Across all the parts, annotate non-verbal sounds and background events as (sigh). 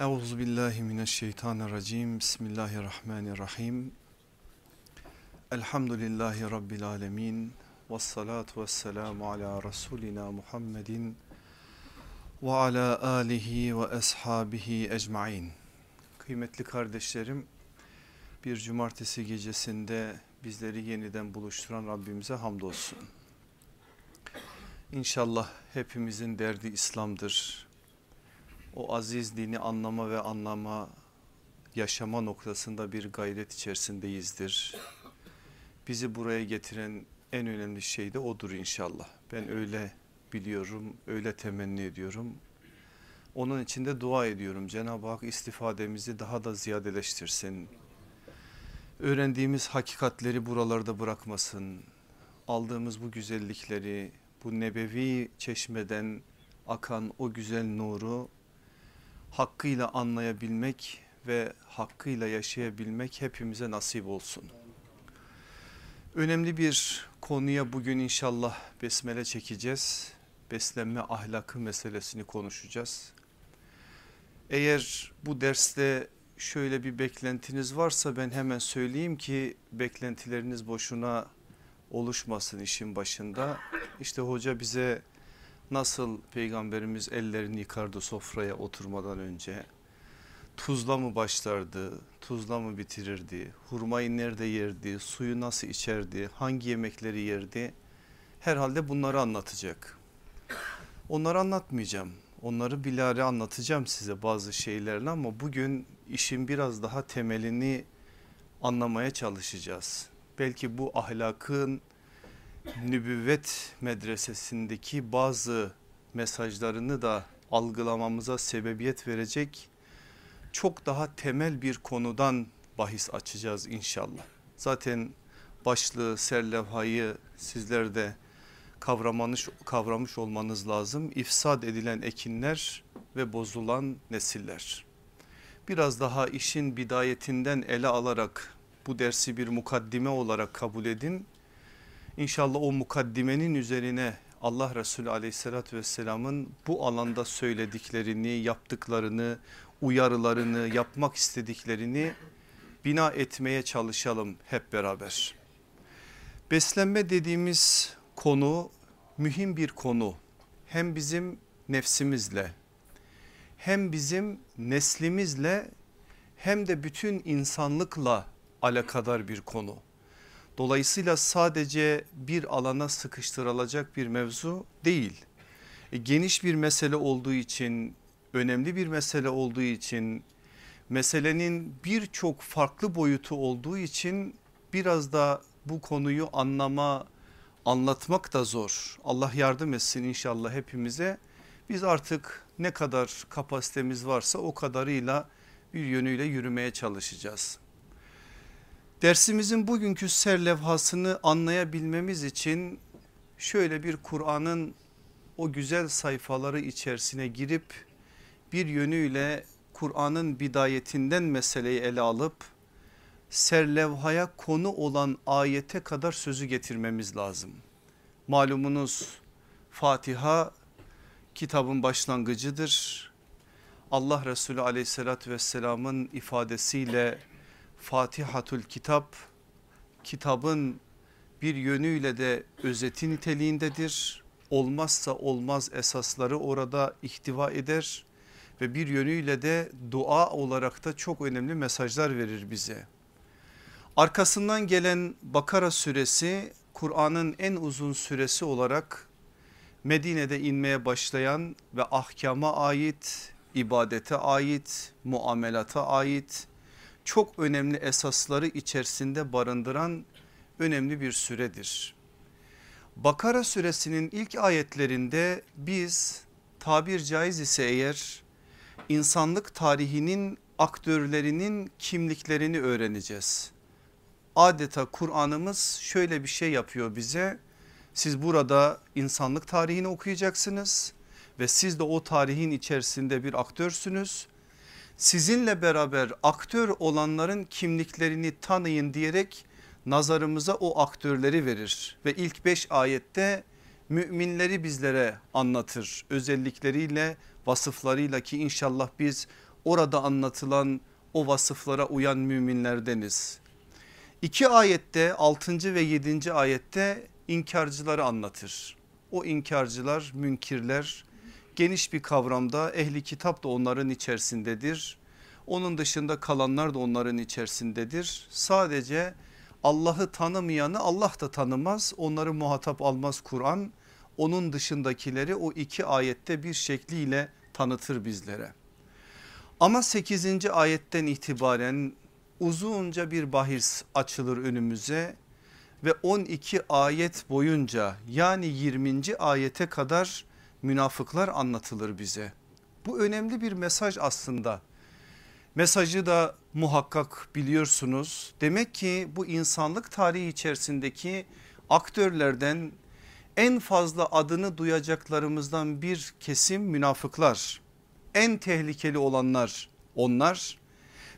Euzu billahi mineşşeytanirracim. Bismillahirrahmanirrahim. Elhamdülillahi rabbil alamin. Ves salatu vesselamu ala rasulina Muhammedin ve ala alihi ve ashabihi ecmaîn. Kıymetli kardeşlerim, bir cumartesi gecesinde bizleri yeniden buluşturan Rabbimize hamdolsun. İnşallah hepimizin derdi İslam'dır. O aziz dini anlama ve anlama, yaşama noktasında bir gayret içerisindeyizdir. Bizi buraya getiren en önemli şey de odur inşallah. Ben öyle biliyorum, öyle temenni ediyorum. Onun için de dua ediyorum. Cenab-ı Hak istifademizi daha da ziyadeleştirsin. Öğrendiğimiz hakikatleri buralarda bırakmasın. Aldığımız bu güzellikleri, bu nebevi çeşmeden akan o güzel nuru hakkıyla anlayabilmek ve hakkıyla yaşayabilmek hepimize nasip olsun. Önemli bir konuya bugün inşallah besmele çekeceğiz. Beslenme ahlakı meselesini konuşacağız. Eğer bu derste şöyle bir beklentiniz varsa ben hemen söyleyeyim ki beklentileriniz boşuna oluşmasın işin başında. İşte hoca bize nasıl peygamberimiz ellerini yıkardı sofraya oturmadan önce? Tuzla mı başlardı tuzla mı bitirirdi? Hurmayı nerede yerdi suyu nasıl içerdi hangi yemekleri yerdi? Herhalde bunları anlatacak. Onları anlatmayacağım. Onları bilare anlatacağım size bazı şeylerle ama bugün işin biraz daha temelini anlamaya çalışacağız. Belki bu ahlakın nübüvvet medresesindeki bazı mesajlarını da algılamamıza sebebiyet verecek çok daha temel bir konudan bahis açacağız inşallah. Zaten başlığı serlevhayı sizler de kavramanış, kavramış olmanız lazım. İfsad edilen ekinler ve bozulan nesiller. Biraz daha işin bidayetinden ele alarak bu dersi bir mukaddime olarak kabul edin İnşallah o mukaddimenin üzerine Allah Resulü aleyhissalatü vesselamın bu alanda söylediklerini, yaptıklarını, uyarılarını, yapmak istediklerini bina etmeye çalışalım hep beraber. Beslenme dediğimiz konu mühim bir konu. Hem bizim nefsimizle hem bizim neslimizle hem de bütün insanlıkla alakadar bir konu. Dolayısıyla sadece bir alana sıkıştırılacak bir mevzu değil. E, geniş bir mesele olduğu için, önemli bir mesele olduğu için, meselenin birçok farklı boyutu olduğu için biraz da bu konuyu anlama, anlatmak da zor. Allah yardım etsin inşallah hepimize. Biz artık ne kadar kapasitemiz varsa o kadarıyla bir yönüyle yürümeye çalışacağız. Dersimizin bugünkü serlevhasını anlayabilmemiz için şöyle bir Kur'an'ın o güzel sayfaları içerisine girip bir yönüyle Kur'an'ın bidayetinden meseleyi ele alıp serlevhaya konu olan ayete kadar sözü getirmemiz lazım. Malumunuz Fatiha kitabın başlangıcıdır. Allah Resulü aleyhissalatü vesselamın ifadesiyle Fatihatül Kitap kitabın bir yönüyle de özeti niteliğindedir. Olmazsa olmaz esasları orada ihtiva eder ve bir yönüyle de dua olarak da çok önemli mesajlar verir bize. Arkasından gelen Bakara suresi Kur'an'ın en uzun süresi olarak Medine'de inmeye başlayan ve ahkama ait, ibadete ait, muamelata ait çok önemli esasları içerisinde barındıran önemli bir süredir. Bakara suresinin ilk ayetlerinde biz tabir caiz ise eğer insanlık tarihinin aktörlerinin kimliklerini öğreneceğiz. Adeta Kur'an'ımız şöyle bir şey yapıyor bize. Siz burada insanlık tarihini okuyacaksınız ve siz de o tarihin içerisinde bir aktörsünüz sizinle beraber aktör olanların kimliklerini tanıyın diyerek nazarımıza o aktörleri verir ve ilk beş ayette müminleri bizlere anlatır özellikleriyle vasıflarıyla ki inşallah biz orada anlatılan o vasıflara uyan müminlerdeniz. İki ayette 6. ve 7. ayette inkarcıları anlatır. O inkarcılar münkirler geniş bir kavramda ehli kitap da onların içerisindedir. Onun dışında kalanlar da onların içerisindedir. Sadece Allah'ı tanımayanı Allah da tanımaz onları muhatap almaz Kur'an. Onun dışındakileri o iki ayette bir şekliyle tanıtır bizlere. Ama 8. ayetten itibaren uzunca bir bahis açılır önümüze ve 12 ayet boyunca yani 20. ayete kadar münafıklar anlatılır bize. Bu önemli bir mesaj aslında. Mesajı da muhakkak biliyorsunuz. Demek ki bu insanlık tarihi içerisindeki aktörlerden en fazla adını duyacaklarımızdan bir kesim münafıklar. En tehlikeli olanlar onlar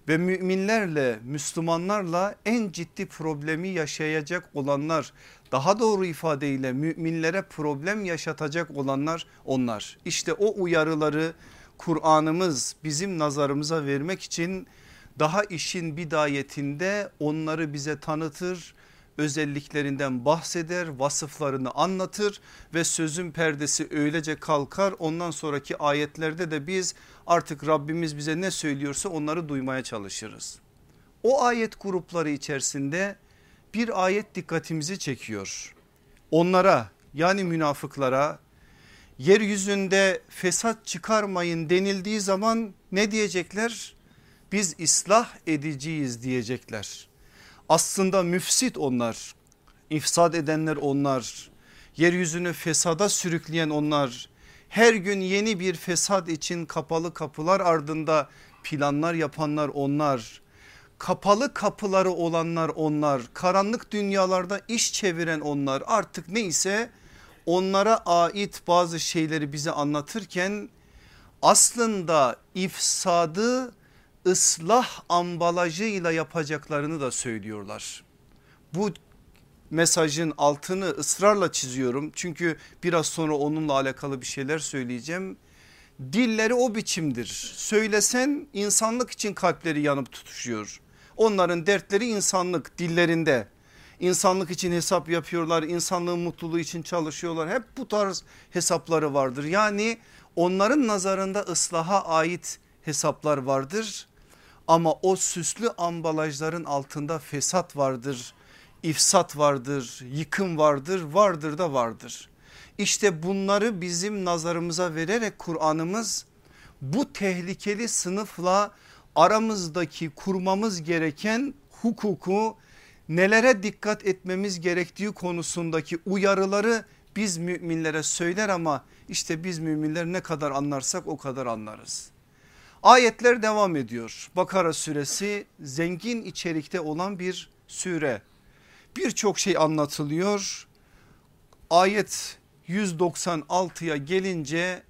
ve müminlerle Müslümanlarla en ciddi problemi yaşayacak olanlar daha doğru ifadeyle müminlere problem yaşatacak olanlar onlar. İşte o uyarıları Kur'an'ımız bizim nazarımıza vermek için daha işin bidayetinde onları bize tanıtır özelliklerinden bahseder vasıflarını anlatır ve sözün perdesi öylece kalkar ondan sonraki ayetlerde de biz artık Rabbimiz bize ne söylüyorsa onları duymaya çalışırız. O ayet grupları içerisinde bir ayet dikkatimizi çekiyor. Onlara yani münafıklara yeryüzünde fesat çıkarmayın denildiği zaman ne diyecekler? Biz ıslah ediciyiz diyecekler. Aslında müfsit onlar, ifsad edenler onlar, yeryüzünü fesada sürükleyen onlar. Her gün yeni bir fesat için kapalı kapılar ardında planlar yapanlar onlar. Kapalı kapıları olanlar onlar, karanlık dünyalarda iş çeviren onlar artık neyse onlara ait bazı şeyleri bize anlatırken aslında ifsadı ıslah ambalajıyla yapacaklarını da söylüyorlar. Bu mesajın altını ısrarla çiziyorum çünkü biraz sonra onunla alakalı bir şeyler söyleyeceğim. Dilleri o biçimdir. Söylesen insanlık için kalpleri yanıp tutuşuyor. Onların dertleri insanlık dillerinde. İnsanlık için hesap yapıyorlar, insanlığın mutluluğu için çalışıyorlar. Hep bu tarz hesapları vardır. Yani onların nazarında ıslaha ait hesaplar vardır. Ama o süslü ambalajların altında fesat vardır, ifsat vardır, yıkım vardır, vardır da vardır. İşte bunları bizim nazarımıza vererek Kur'an'ımız bu tehlikeli sınıfla aramızdaki kurmamız gereken hukuku nelere dikkat etmemiz gerektiği konusundaki uyarıları biz müminlere söyler ama işte biz müminler ne kadar anlarsak o kadar anlarız. Ayetler devam ediyor. Bakara suresi zengin içerikte olan bir sure. Birçok şey anlatılıyor. Ayet 196'ya gelince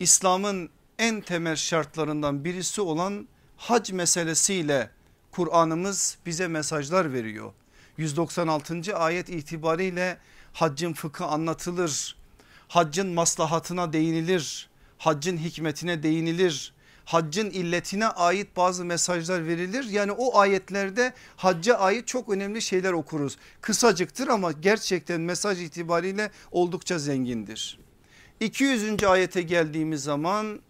İslam'ın en temel şartlarından birisi olan hac meselesiyle Kur'an'ımız bize mesajlar veriyor. 196. ayet itibariyle haccın fıkı anlatılır. Haccın maslahatına değinilir. Haccın hikmetine değinilir haccın illetine ait bazı mesajlar verilir. Yani o ayetlerde hacca ait çok önemli şeyler okuruz. Kısacıktır ama gerçekten mesaj itibariyle oldukça zengindir. 200. ayete geldiğimiz zaman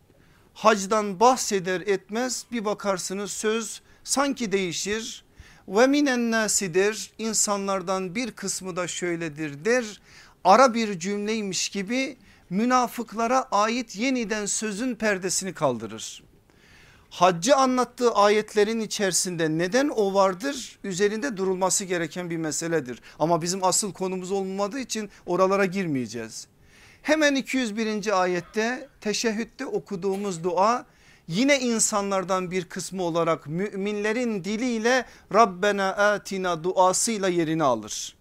hacdan bahseder etmez bir bakarsınız söz sanki değişir ve minen nasidir insanlardan bir kısmı da şöyledir der ara bir cümleymiş gibi münafıklara ait yeniden sözün perdesini kaldırır haccı anlattığı ayetlerin içerisinde neden o vardır üzerinde durulması gereken bir meseledir. Ama bizim asıl konumuz olmadığı için oralara girmeyeceğiz. Hemen 201. ayette teşehhütte okuduğumuz dua yine insanlardan bir kısmı olarak müminlerin diliyle Rabbena atina duasıyla yerini alır.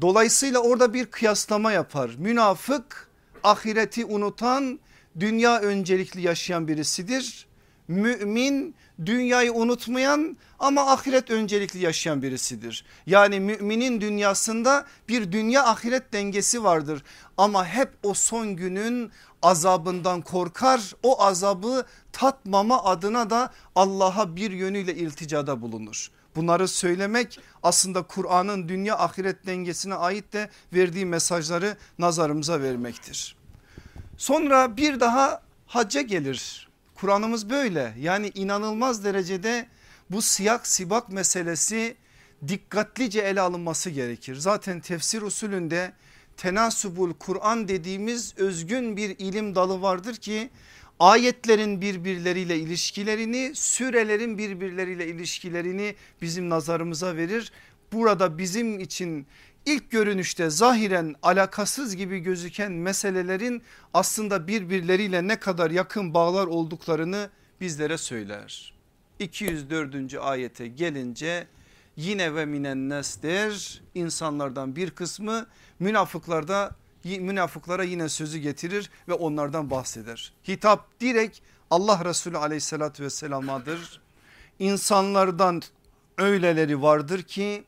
Dolayısıyla orada bir kıyaslama yapar. Münafık ahireti unutan dünya öncelikli yaşayan birisidir Mümin dünyayı unutmayan ama ahiret öncelikli yaşayan birisidir. Yani müminin dünyasında bir dünya ahiret dengesi vardır. Ama hep o son günün azabından korkar. O azabı tatmama adına da Allah'a bir yönüyle ilticada bulunur. Bunları söylemek aslında Kur'an'ın dünya ahiret dengesine ait de verdiği mesajları nazarımıza vermektir. Sonra bir daha hacca gelir. Kur'an'ımız böyle yani inanılmaz derecede bu siyak sibak meselesi dikkatlice ele alınması gerekir. Zaten tefsir usulünde tenasubul Kur'an dediğimiz özgün bir ilim dalı vardır ki ayetlerin birbirleriyle ilişkilerini sürelerin birbirleriyle ilişkilerini bizim nazarımıza verir. Burada bizim için ilk görünüşte zahiren alakasız gibi gözüken meselelerin aslında birbirleriyle ne kadar yakın bağlar olduklarını bizlere söyler. 204. ayete gelince yine ve minennes der insanlardan bir kısmı münafıklarda münafıklara yine sözü getirir ve onlardan bahseder. Hitap direkt Allah Resulü aleyhissalatü vesselamadır. İnsanlardan öyleleri vardır ki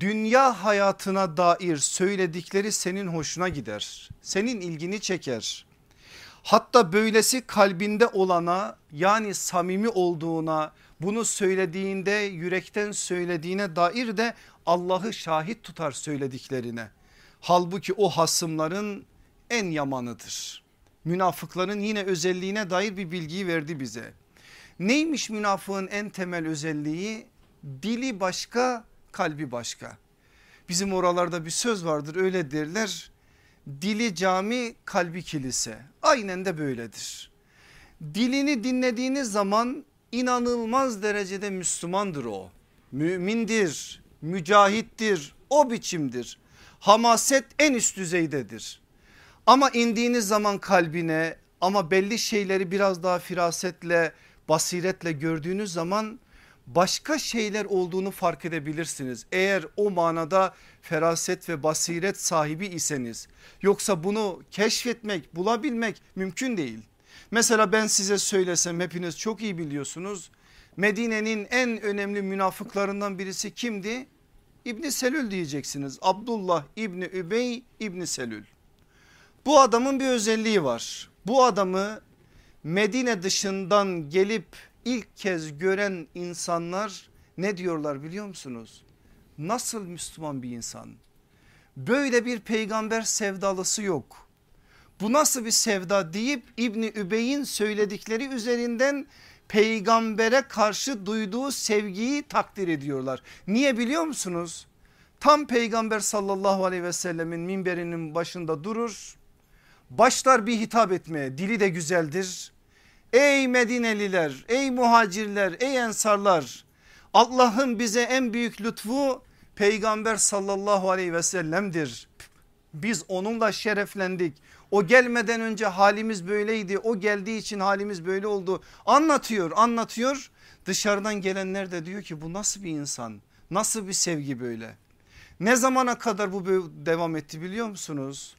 dünya hayatına dair söyledikleri senin hoşuna gider. Senin ilgini çeker. Hatta böylesi kalbinde olana yani samimi olduğuna bunu söylediğinde yürekten söylediğine dair de Allah'ı şahit tutar söylediklerine. Halbuki o hasımların en yamanıdır. Münafıkların yine özelliğine dair bir bilgiyi verdi bize. Neymiş münafığın en temel özelliği? Dili başka kalbi başka. Bizim oralarda bir söz vardır öyle derler. Dili cami kalbi kilise. Aynen de böyledir. Dilini dinlediğiniz zaman inanılmaz derecede Müslümandır o. Mümindir, mücahittir, o biçimdir. Hamaset en üst düzeydedir. Ama indiğiniz zaman kalbine ama belli şeyleri biraz daha firasetle basiretle gördüğünüz zaman başka şeyler olduğunu fark edebilirsiniz. Eğer o manada feraset ve basiret sahibi iseniz yoksa bunu keşfetmek bulabilmek mümkün değil. Mesela ben size söylesem hepiniz çok iyi biliyorsunuz. Medine'nin en önemli münafıklarından birisi kimdi? İbni Selül diyeceksiniz. Abdullah İbni Übey İbni Selül. Bu adamın bir özelliği var. Bu adamı Medine dışından gelip ilk kez gören insanlar ne diyorlar biliyor musunuz? Nasıl Müslüman bir insan? Böyle bir peygamber sevdalısı yok. Bu nasıl bir sevda deyip İbni Übey'in söyledikleri üzerinden peygambere karşı duyduğu sevgiyi takdir ediyorlar. Niye biliyor musunuz? Tam peygamber sallallahu aleyhi ve sellemin minberinin başında durur. Başlar bir hitap etmeye dili de güzeldir. Ey Medineliler ey muhacirler ey ensarlar Allah'ın bize en büyük lütfu peygamber sallallahu aleyhi ve sellem'dir. Biz onunla şereflendik. O gelmeden önce halimiz böyleydi. O geldiği için halimiz böyle oldu. Anlatıyor anlatıyor. Dışarıdan gelenler de diyor ki bu nasıl bir insan? Nasıl bir sevgi böyle? Ne zamana kadar bu devam etti biliyor musunuz?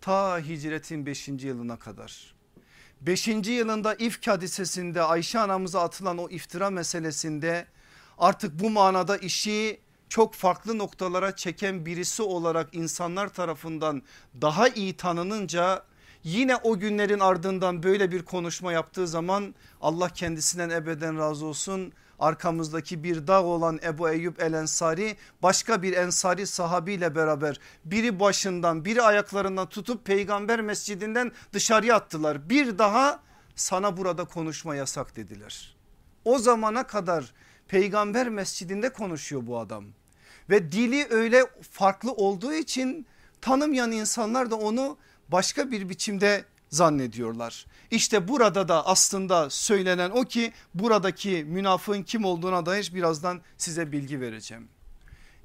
Ta hicretin 5. yılına kadar. 5. yılında ifk hadisesinde Ayşe anamıza atılan o iftira meselesinde artık bu manada işi çok farklı noktalara çeken birisi olarak insanlar tarafından daha iyi tanınınca yine o günlerin ardından böyle bir konuşma yaptığı zaman Allah kendisinden ebeden razı olsun arkamızdaki bir dağ olan Ebu Eyyub el Ensari başka bir Ensari sahabiyle beraber biri başından biri ayaklarından tutup peygamber mescidinden dışarıya attılar. Bir daha sana burada konuşma yasak dediler. O zamana kadar peygamber mescidinde konuşuyor bu adam ve dili öyle farklı olduğu için tanımayan insanlar da onu başka bir biçimde zannediyorlar. İşte burada da aslında söylenen o ki buradaki münafığın kim olduğuna dair birazdan size bilgi vereceğim.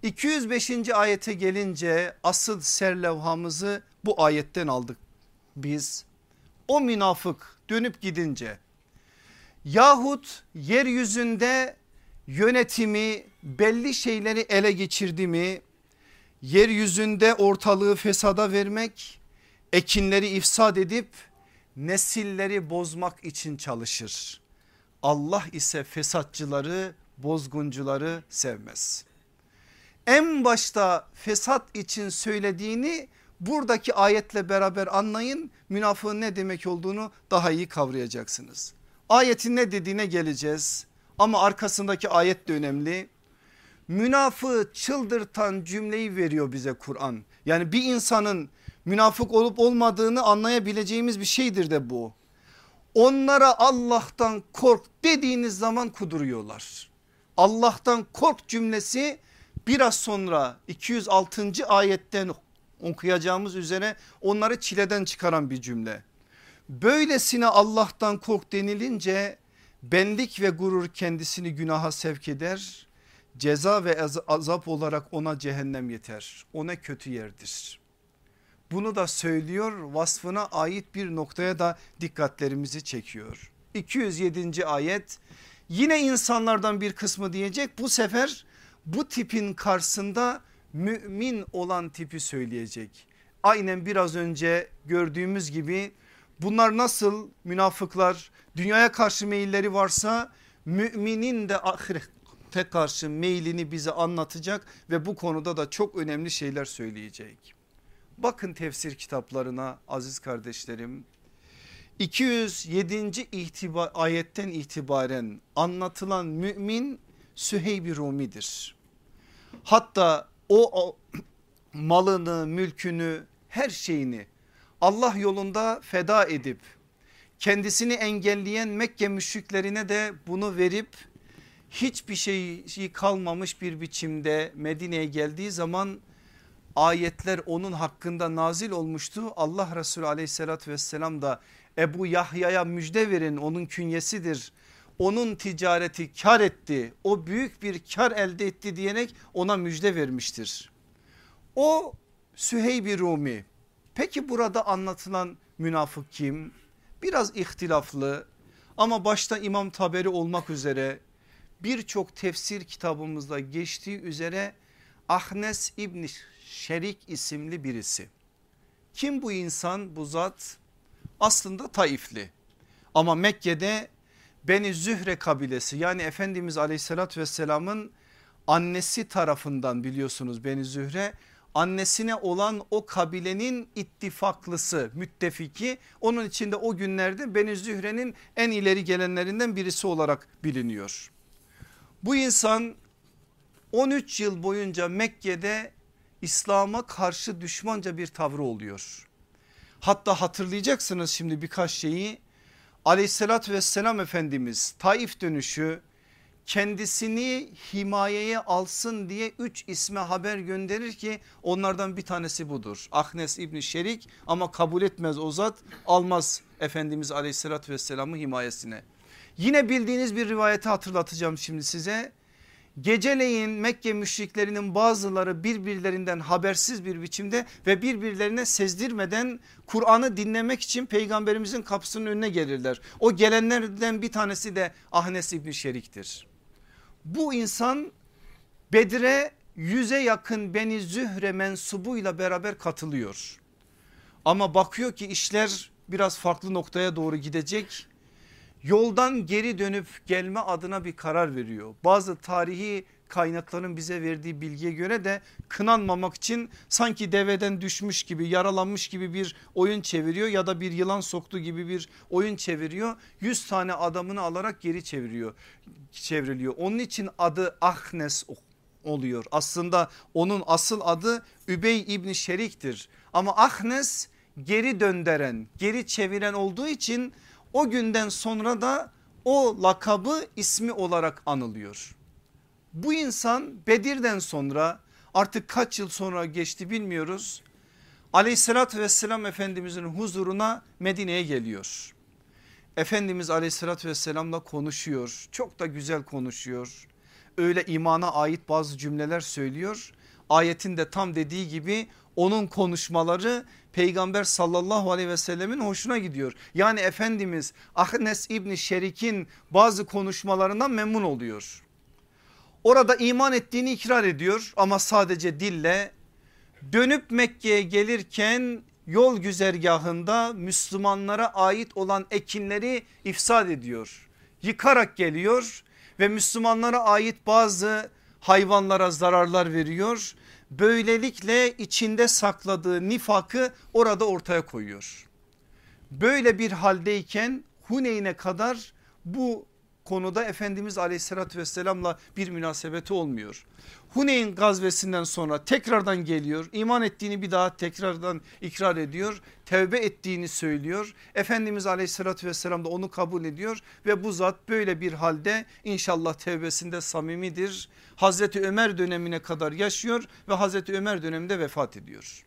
205. ayete gelince asıl serlevhamızı bu ayetten aldık biz. O münafık dönüp gidince yahut yeryüzünde yönetimi belli şeyleri ele geçirdi mi yeryüzünde ortalığı fesada vermek ekinleri ifsad edip nesilleri bozmak için çalışır. Allah ise fesatçıları bozguncuları sevmez. En başta fesat için söylediğini buradaki ayetle beraber anlayın münafığın ne demek olduğunu daha iyi kavrayacaksınız. Ayetin ne dediğine geleceğiz ama arkasındaki ayet de önemli. Münafığı çıldırtan cümleyi veriyor bize Kur'an. Yani bir insanın münafık olup olmadığını anlayabileceğimiz bir şeydir de bu. Onlara Allah'tan kork dediğiniz zaman kuduruyorlar. Allah'tan kork cümlesi biraz sonra 206. ayetten okuyacağımız üzere onları çileden çıkaran bir cümle. Böylesine Allah'tan kork denilince benlik ve gurur kendisini günaha sevk eder. Ceza ve azap olarak ona cehennem yeter. Ona kötü yerdir. Bunu da söylüyor vasfına ait bir noktaya da dikkatlerimizi çekiyor. 207. ayet yine insanlardan bir kısmı diyecek bu sefer bu tipin karşısında mümin olan tipi söyleyecek. Aynen biraz önce gördüğümüz gibi bunlar nasıl münafıklar dünyaya karşı meyilleri varsa müminin de ahirete karşı meylini bize anlatacak ve bu konuda da çok önemli şeyler söyleyecek. Bakın tefsir kitaplarına aziz kardeşlerim 207. itibar, ayetten itibaren anlatılan mümin Süheyb-i Rumi'dir. Hatta o, o (clears throat) malını, mülkünü, her şeyini Allah yolunda feda edip kendisini engelleyen Mekke müşriklerine de bunu verip hiçbir şey kalmamış bir biçimde Medine'ye geldiği zaman ayetler onun hakkında nazil olmuştu. Allah Resulü aleyhissalatü vesselam da Ebu Yahya'ya müjde verin onun künyesidir. Onun ticareti kar etti o büyük bir kar elde etti diyerek ona müjde vermiştir. O Süheyb-i Rumi peki burada anlatılan münafık kim? Biraz ihtilaflı ama başta İmam Taberi olmak üzere birçok tefsir kitabımızda geçtiği üzere Ahnes İbni Şerik isimli birisi. Kim bu insan bu zat? Aslında Taifli ama Mekke'de Beni Zühre kabilesi yani Efendimiz aleyhissalatü vesselamın annesi tarafından biliyorsunuz Beni Zühre annesine olan o kabilenin ittifaklısı müttefiki onun içinde o günlerde Beni Zühre'nin en ileri gelenlerinden birisi olarak biliniyor. Bu insan 13 yıl boyunca Mekke'de İslam'a karşı düşmanca bir tavrı oluyor. Hatta hatırlayacaksınız şimdi birkaç şeyi aleyhissalatü vesselam Efendimiz Taif dönüşü kendisini himayeye alsın diye üç isme haber gönderir ki onlardan bir tanesi budur. Ahnes İbni Şerik ama kabul etmez o zat almaz Efendimiz aleyhissalatü vesselamı himayesine. Yine bildiğiniz bir rivayeti hatırlatacağım şimdi size. Geceleyin Mekke müşriklerinin bazıları birbirlerinden habersiz bir biçimde ve birbirlerine sezdirmeden Kur'an'ı dinlemek için peygamberimizin kapısının önüne gelirler. O gelenlerden bir tanesi de Ahnes İbni Şerik'tir. Bu insan Bedir'e yüze yakın Beni Zühre mensubuyla beraber katılıyor. Ama bakıyor ki işler biraz farklı noktaya doğru gidecek yoldan geri dönüp gelme adına bir karar veriyor. Bazı tarihi kaynakların bize verdiği bilgiye göre de kınanmamak için sanki deveden düşmüş gibi yaralanmış gibi bir oyun çeviriyor ya da bir yılan soktu gibi bir oyun çeviriyor. 100 tane adamını alarak geri çeviriyor çevriliyor. Onun için adı Ahnes oluyor. Aslında onun asıl adı Übey İbni Şerik'tir. Ama Ahnes geri döndüren geri çeviren olduğu için o günden sonra da o lakabı ismi olarak anılıyor. Bu insan Bedir'den sonra artık kaç yıl sonra geçti bilmiyoruz. Aleyhissalatü vesselam Efendimizin huzuruna Medine'ye geliyor. Efendimiz aleyhissalatü vesselamla konuşuyor. Çok da güzel konuşuyor. Öyle imana ait bazı cümleler söylüyor. Ayetin de tam dediği gibi onun konuşmaları peygamber sallallahu aleyhi ve sellemin hoşuna gidiyor. Yani Efendimiz Ahnes İbni Şerik'in bazı konuşmalarından memnun oluyor. Orada iman ettiğini ikrar ediyor ama sadece dille dönüp Mekke'ye gelirken yol güzergahında Müslümanlara ait olan ekinleri ifsad ediyor. yıkarak geliyor ve Müslümanlara ait bazı hayvanlara zararlar veriyor. Böylelikle içinde sakladığı nifakı orada ortaya koyuyor. Böyle bir haldeyken Huneyn'e kadar bu konuda Efendimiz aleyhissalatü vesselamla bir münasebeti olmuyor. Huneyn gazvesinden sonra tekrardan geliyor iman ettiğini bir daha tekrardan ikrar ediyor tevbe ettiğini söylüyor. Efendimiz aleyhissalatü vesselam da onu kabul ediyor ve bu zat böyle bir halde inşallah tevbesinde samimidir. Hazreti Ömer dönemine kadar yaşıyor ve Hazreti Ömer döneminde vefat ediyor.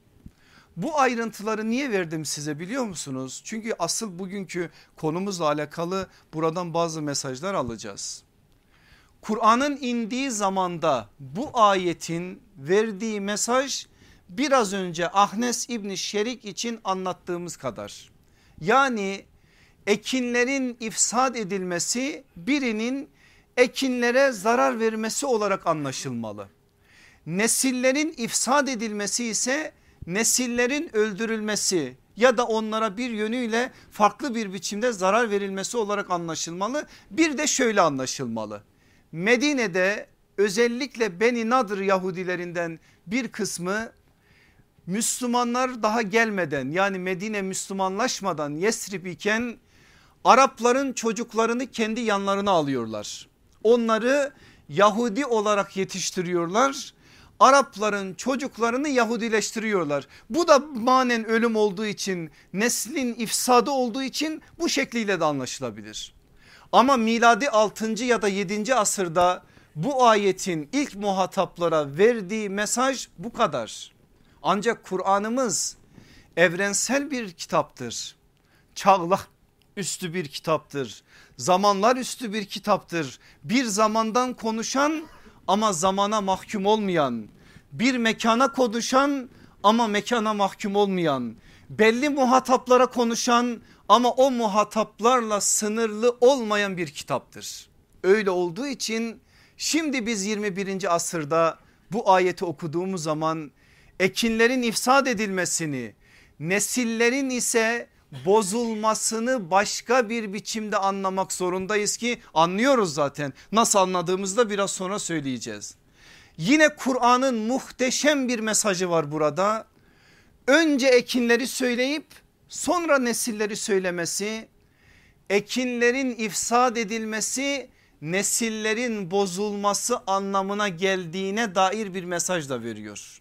Bu ayrıntıları niye verdim size biliyor musunuz? Çünkü asıl bugünkü konumuzla alakalı buradan bazı mesajlar alacağız. Kur'an'ın indiği zamanda bu ayetin verdiği mesaj biraz önce Ahnes İbni Şerik için anlattığımız kadar. Yani ekinlerin ifsad edilmesi birinin ekinlere zarar vermesi olarak anlaşılmalı. Nesillerin ifsad edilmesi ise nesillerin öldürülmesi ya da onlara bir yönüyle farklı bir biçimde zarar verilmesi olarak anlaşılmalı. Bir de şöyle anlaşılmalı. Medine'de özellikle Beni Nadır Yahudilerinden bir kısmı Müslümanlar daha gelmeden yani Medine Müslümanlaşmadan Yesrib iken Arapların çocuklarını kendi yanlarına alıyorlar. Onları Yahudi olarak yetiştiriyorlar Arapların çocuklarını Yahudileştiriyorlar. Bu da manen ölüm olduğu için neslin ifsadı olduğu için bu şekliyle de anlaşılabilir. Ama miladi 6. ya da 7. asırda bu ayetin ilk muhataplara verdiği mesaj bu kadar. Ancak Kur'an'ımız evrensel bir kitaptır. Çağlar üstü bir kitaptır. Zamanlar üstü bir kitaptır. Bir zamandan konuşan ama zamana mahkum olmayan, bir mekana konuşan ama mekana mahkum olmayan, belli muhataplara konuşan ama o muhataplarla sınırlı olmayan bir kitaptır. Öyle olduğu için şimdi biz 21. asırda bu ayeti okuduğumuz zaman ekinlerin ifsad edilmesini, nesillerin ise bozulmasını başka bir biçimde anlamak zorundayız ki anlıyoruz zaten. Nasıl anladığımızda biraz sonra söyleyeceğiz. Yine Kur'an'ın muhteşem bir mesajı var burada. Önce ekinleri söyleyip sonra nesilleri söylemesi, ekinlerin ifsad edilmesi nesillerin bozulması anlamına geldiğine dair bir mesaj da veriyor.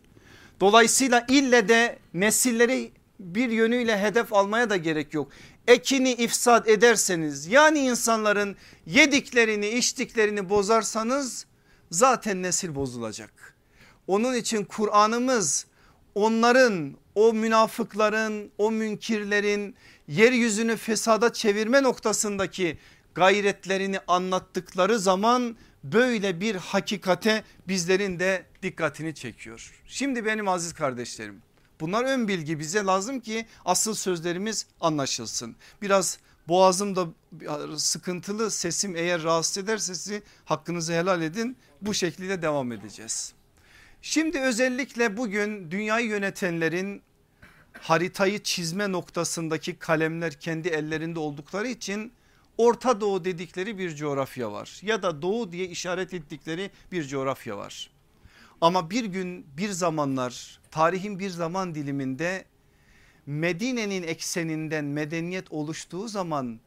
Dolayısıyla ille de nesilleri bir yönüyle hedef almaya da gerek yok. Ekini ifsad ederseniz yani insanların yediklerini içtiklerini bozarsanız zaten nesil bozulacak. Onun için Kur'an'ımız onların o münafıkların o münkirlerin yeryüzünü fesada çevirme noktasındaki gayretlerini anlattıkları zaman böyle bir hakikate bizlerin de dikkatini çekiyor. Şimdi benim aziz kardeşlerim Bunlar ön bilgi bize lazım ki asıl sözlerimiz anlaşılsın. Biraz boğazım da sıkıntılı sesim eğer rahatsız ederse sizi hakkınızı helal edin. Bu şekilde devam edeceğiz. Şimdi özellikle bugün dünyayı yönetenlerin haritayı çizme noktasındaki kalemler kendi ellerinde oldukları için Orta Doğu dedikleri bir coğrafya var ya da Doğu diye işaret ettikleri bir coğrafya var. Ama bir gün bir zamanlar tarihin bir zaman diliminde Medine'nin ekseninden medeniyet oluştuğu zaman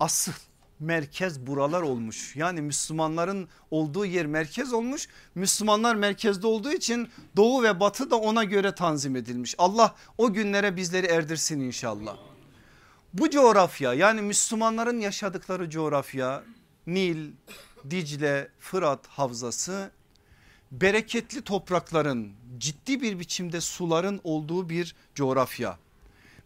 asıl merkez buralar olmuş. Yani Müslümanların olduğu yer merkez olmuş. Müslümanlar merkezde olduğu için doğu ve batı da ona göre tanzim edilmiş. Allah o günlere bizleri erdirsin inşallah. Bu coğrafya yani Müslümanların yaşadıkları coğrafya Nil, Dicle, Fırat havzası bereketli toprakların ciddi bir biçimde suların olduğu bir coğrafya.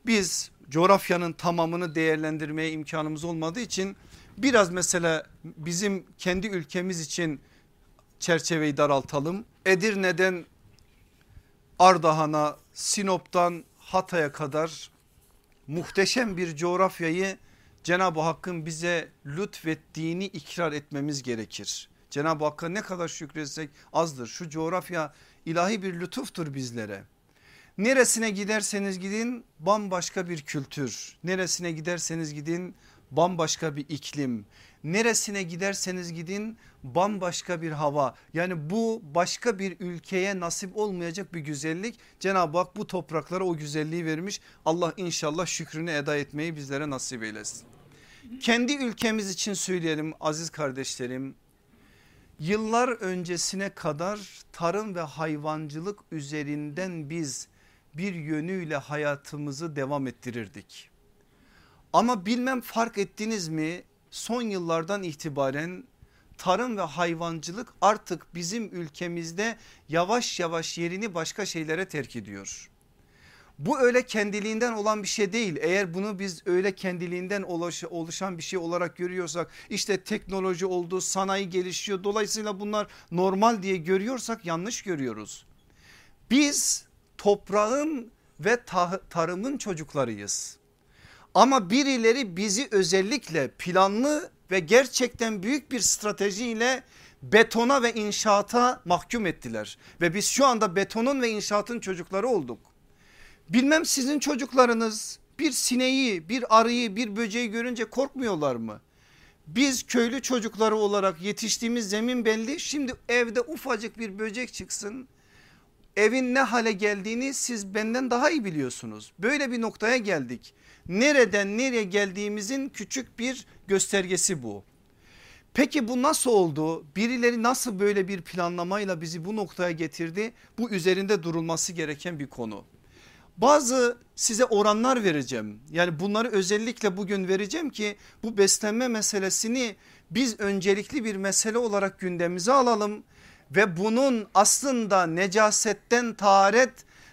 Biz coğrafyanın tamamını değerlendirmeye imkanımız olmadığı için biraz mesela bizim kendi ülkemiz için çerçeveyi daraltalım. Edirne'den Ardahan'a, Sinop'tan Hatay'a kadar muhteşem bir coğrafyayı Cenab-ı Hakk'ın bize lütfettiğini ikrar etmemiz gerekir. Cenab-ı Hakk'a ne kadar şükretsek azdır. Şu coğrafya ilahi bir lütuftur bizlere. Neresine giderseniz gidin bambaşka bir kültür. Neresine giderseniz gidin bambaşka bir iklim. Neresine giderseniz gidin bambaşka bir hava. Yani bu başka bir ülkeye nasip olmayacak bir güzellik. Cenab-ı Hak bu topraklara o güzelliği vermiş. Allah inşallah şükrünü eda etmeyi bizlere nasip eylesin. Kendi ülkemiz için söyleyelim aziz kardeşlerim. Yıllar öncesine kadar tarım ve hayvancılık üzerinden biz bir yönüyle hayatımızı devam ettirirdik. Ama bilmem fark ettiniz mi son yıllardan itibaren tarım ve hayvancılık artık bizim ülkemizde yavaş yavaş yerini başka şeylere terk ediyor. Bu öyle kendiliğinden olan bir şey değil. Eğer bunu biz öyle kendiliğinden oluşan bir şey olarak görüyorsak işte teknoloji oldu sanayi gelişiyor dolayısıyla bunlar normal diye görüyorsak yanlış görüyoruz. Biz toprağın ve tarımın çocuklarıyız. Ama birileri bizi özellikle planlı ve gerçekten büyük bir stratejiyle betona ve inşaata mahkum ettiler. Ve biz şu anda betonun ve inşaatın çocukları olduk. Bilmem sizin çocuklarınız bir sineği, bir arıyı, bir böceği görünce korkmuyorlar mı? Biz köylü çocukları olarak yetiştiğimiz zemin belli. Şimdi evde ufacık bir böcek çıksın. Evin ne hale geldiğini siz benden daha iyi biliyorsunuz. Böyle bir noktaya geldik. Nereden nereye geldiğimizin küçük bir göstergesi bu. Peki bu nasıl oldu? Birileri nasıl böyle bir planlamayla bizi bu noktaya getirdi? Bu üzerinde durulması gereken bir konu. Bazı size oranlar vereceğim. Yani bunları özellikle bugün vereceğim ki bu beslenme meselesini biz öncelikli bir mesele olarak gündemimize alalım ve bunun aslında necasetten taharet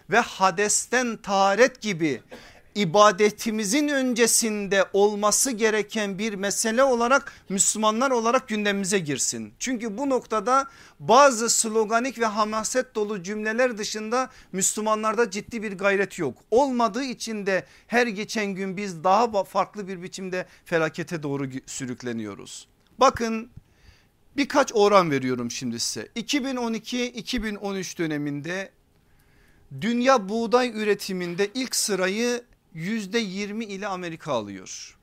ve hadesten taharet gibi ibadetimizin öncesinde olması gereken bir mesele olarak Müslümanlar olarak gündemimize girsin. Çünkü bu noktada bazı sloganik ve hamaset dolu cümleler dışında Müslümanlarda ciddi bir gayret yok. Olmadığı için de her geçen gün biz daha farklı bir biçimde felakete doğru sürükleniyoruz. Bakın birkaç oran veriyorum şimdi size. 2012-2013 döneminde dünya buğday üretiminde ilk sırayı yüzde yirmi ile Amerika alıyor.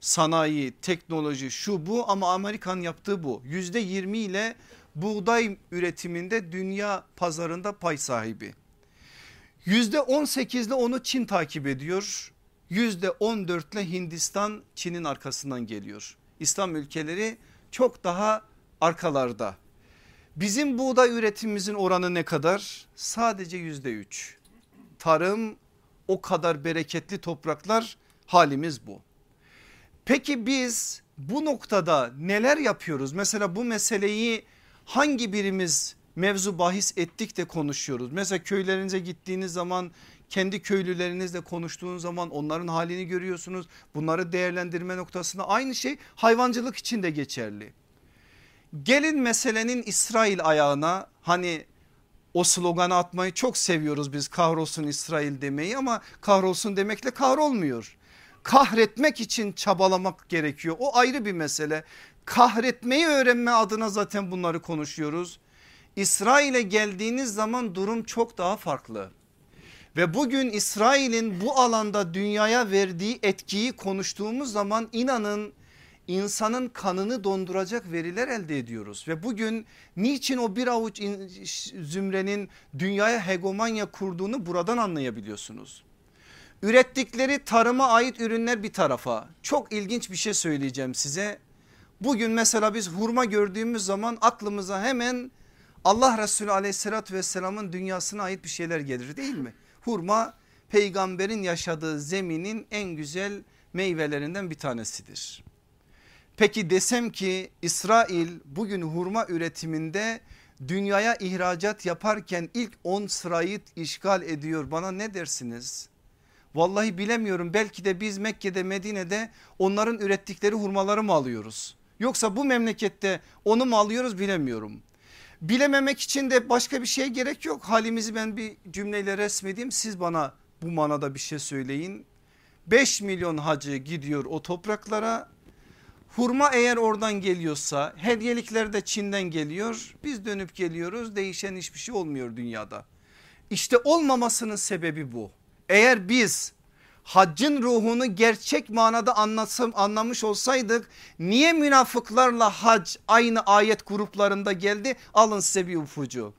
Sanayi, teknoloji şu bu ama Amerikan yaptığı bu. Yüzde yirmi ile buğday üretiminde dünya pazarında pay sahibi. Yüzde on sekizle onu Çin takip ediyor. Yüzde on dörtle Hindistan Çin'in arkasından geliyor. İslam ülkeleri çok daha arkalarda. Bizim buğday üretimimizin oranı ne kadar? Sadece yüzde üç. Tarım o kadar bereketli topraklar halimiz bu. Peki biz bu noktada neler yapıyoruz? Mesela bu meseleyi hangi birimiz mevzu bahis ettik de konuşuyoruz. Mesela köylerinize gittiğiniz zaman kendi köylülerinizle konuştuğunuz zaman onların halini görüyorsunuz. Bunları değerlendirme noktasında aynı şey hayvancılık için de geçerli. Gelin meselenin İsrail ayağına hani o sloganı atmayı çok seviyoruz biz kahrolsun İsrail demeyi ama kahrolsun demekle kahrolmuyor. Kahretmek için çabalamak gerekiyor o ayrı bir mesele. Kahretmeyi öğrenme adına zaten bunları konuşuyoruz. İsrail'e geldiğiniz zaman durum çok daha farklı. Ve bugün İsrail'in bu alanda dünyaya verdiği etkiyi konuştuğumuz zaman inanın insanın kanını donduracak veriler elde ediyoruz. Ve bugün niçin o bir avuç zümrenin dünyaya hegemonya kurduğunu buradan anlayabiliyorsunuz. Ürettikleri tarıma ait ürünler bir tarafa çok ilginç bir şey söyleyeceğim size. Bugün mesela biz hurma gördüğümüz zaman aklımıza hemen Allah Resulü aleyhissalatü vesselamın dünyasına ait bir şeyler gelir değil mi? Hurma peygamberin yaşadığı zeminin en güzel meyvelerinden bir tanesidir. Peki desem ki İsrail bugün hurma üretiminde dünyaya ihracat yaparken ilk 10 sırayı işgal ediyor bana ne dersiniz? Vallahi bilemiyorum belki de biz Mekke'de Medine'de onların ürettikleri hurmaları mı alıyoruz? Yoksa bu memlekette onu mu alıyoruz bilemiyorum. Bilememek için de başka bir şey gerek yok. Halimizi ben bir cümleyle resmedeyim siz bana bu manada bir şey söyleyin. 5 milyon hacı gidiyor o topraklara Hurma eğer oradan geliyorsa hediyelikler de Çin'den geliyor. Biz dönüp geliyoruz değişen hiçbir şey olmuyor dünyada. İşte olmamasının sebebi bu. Eğer biz haccın ruhunu gerçek manada anlasam, anlamış olsaydık niye münafıklarla hac aynı ayet gruplarında geldi? Alın size bir ufucu.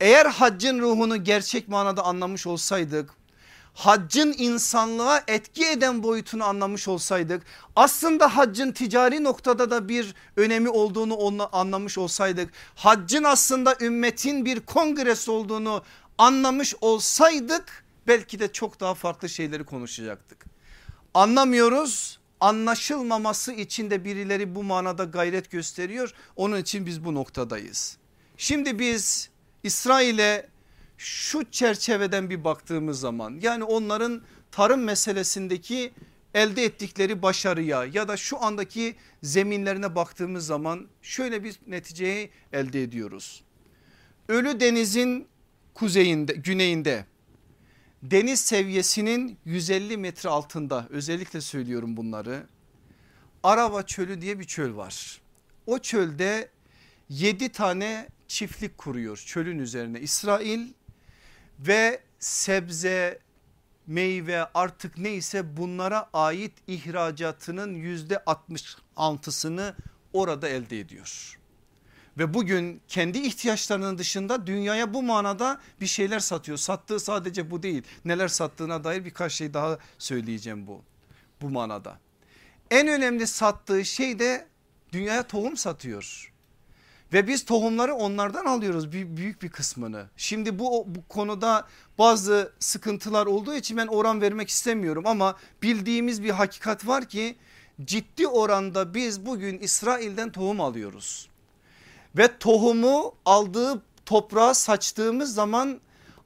Eğer haccın ruhunu gerçek manada anlamış olsaydık haccın insanlığa etki eden boyutunu anlamış olsaydık aslında haccın ticari noktada da bir önemi olduğunu anlamış olsaydık haccın aslında ümmetin bir kongresi olduğunu anlamış olsaydık belki de çok daha farklı şeyleri konuşacaktık. Anlamıyoruz anlaşılmaması için de birileri bu manada gayret gösteriyor onun için biz bu noktadayız. Şimdi biz İsrail'e şu çerçeveden bir baktığımız zaman yani onların tarım meselesindeki elde ettikleri başarıya ya da şu andaki zeminlerine baktığımız zaman şöyle bir neticeyi elde ediyoruz. Ölü denizin kuzeyinde güneyinde deniz seviyesinin 150 metre altında özellikle söylüyorum bunları. Arava çölü diye bir çöl var. O çölde 7 tane çiftlik kuruyor çölün üzerine. İsrail ve sebze meyve artık neyse bunlara ait ihracatının yüzde 66'sını orada elde ediyor. Ve bugün kendi ihtiyaçlarının dışında dünyaya bu manada bir şeyler satıyor. Sattığı sadece bu değil. Neler sattığına dair birkaç şey daha söyleyeceğim bu bu manada. En önemli sattığı şey de dünyaya tohum satıyor. Ve biz tohumları onlardan alıyoruz büyük bir kısmını. Şimdi bu, bu konuda bazı sıkıntılar olduğu için ben oran vermek istemiyorum ama bildiğimiz bir hakikat var ki ciddi oranda biz bugün İsrail'den tohum alıyoruz. Ve tohumu aldığı toprağa saçtığımız zaman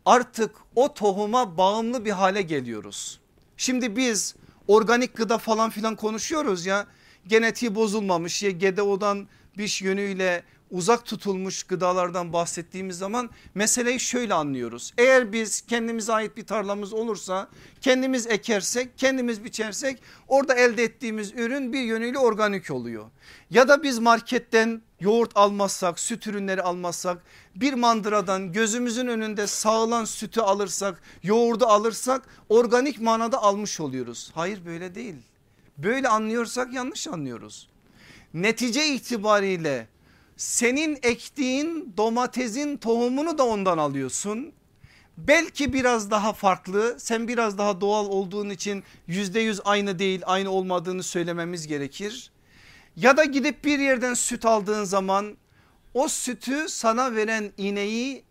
artık o tohuma bağımlı bir hale geliyoruz. Şimdi biz organik gıda falan filan konuşuyoruz ya genetiği bozulmamış ya GDO'dan bir yönüyle uzak tutulmuş gıdalardan bahsettiğimiz zaman meseleyi şöyle anlıyoruz. Eğer biz kendimize ait bir tarlamız olursa kendimiz ekersek kendimiz biçersek orada elde ettiğimiz ürün bir yönüyle organik oluyor. Ya da biz marketten yoğurt almazsak süt ürünleri almazsak bir mandıradan gözümüzün önünde sağılan sütü alırsak yoğurdu alırsak organik manada almış oluyoruz. Hayır böyle değil. Böyle anlıyorsak yanlış anlıyoruz. Netice itibariyle senin ektiğin domatesin tohumunu da ondan alıyorsun. Belki biraz daha farklı sen biraz daha doğal olduğun için yüzde yüz aynı değil aynı olmadığını söylememiz gerekir. Ya da gidip bir yerden süt aldığın zaman o sütü sana veren ineği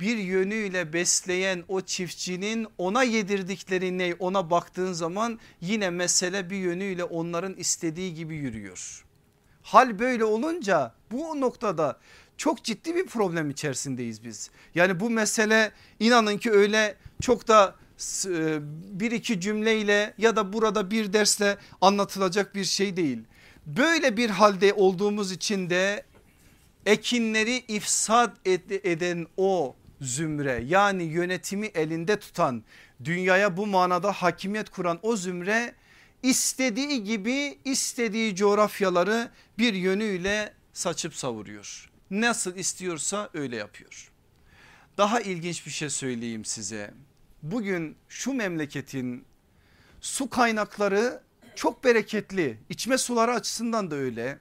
bir yönüyle besleyen o çiftçinin ona yedirdikleri ne ona baktığın zaman yine mesele bir yönüyle onların istediği gibi yürüyor. Hal böyle olunca bu noktada çok ciddi bir problem içerisindeyiz biz. Yani bu mesele inanın ki öyle çok da e, bir iki cümleyle ya da burada bir dersle anlatılacak bir şey değil. Böyle bir halde olduğumuz için de ekinleri ifsad eden o zümre yani yönetimi elinde tutan dünyaya bu manada hakimiyet kuran o zümre istediği gibi istediği coğrafyaları bir yönüyle saçıp savuruyor. Nasıl istiyorsa öyle yapıyor. Daha ilginç bir şey söyleyeyim size. Bugün şu memleketin su kaynakları çok bereketli. İçme suları açısından da öyle.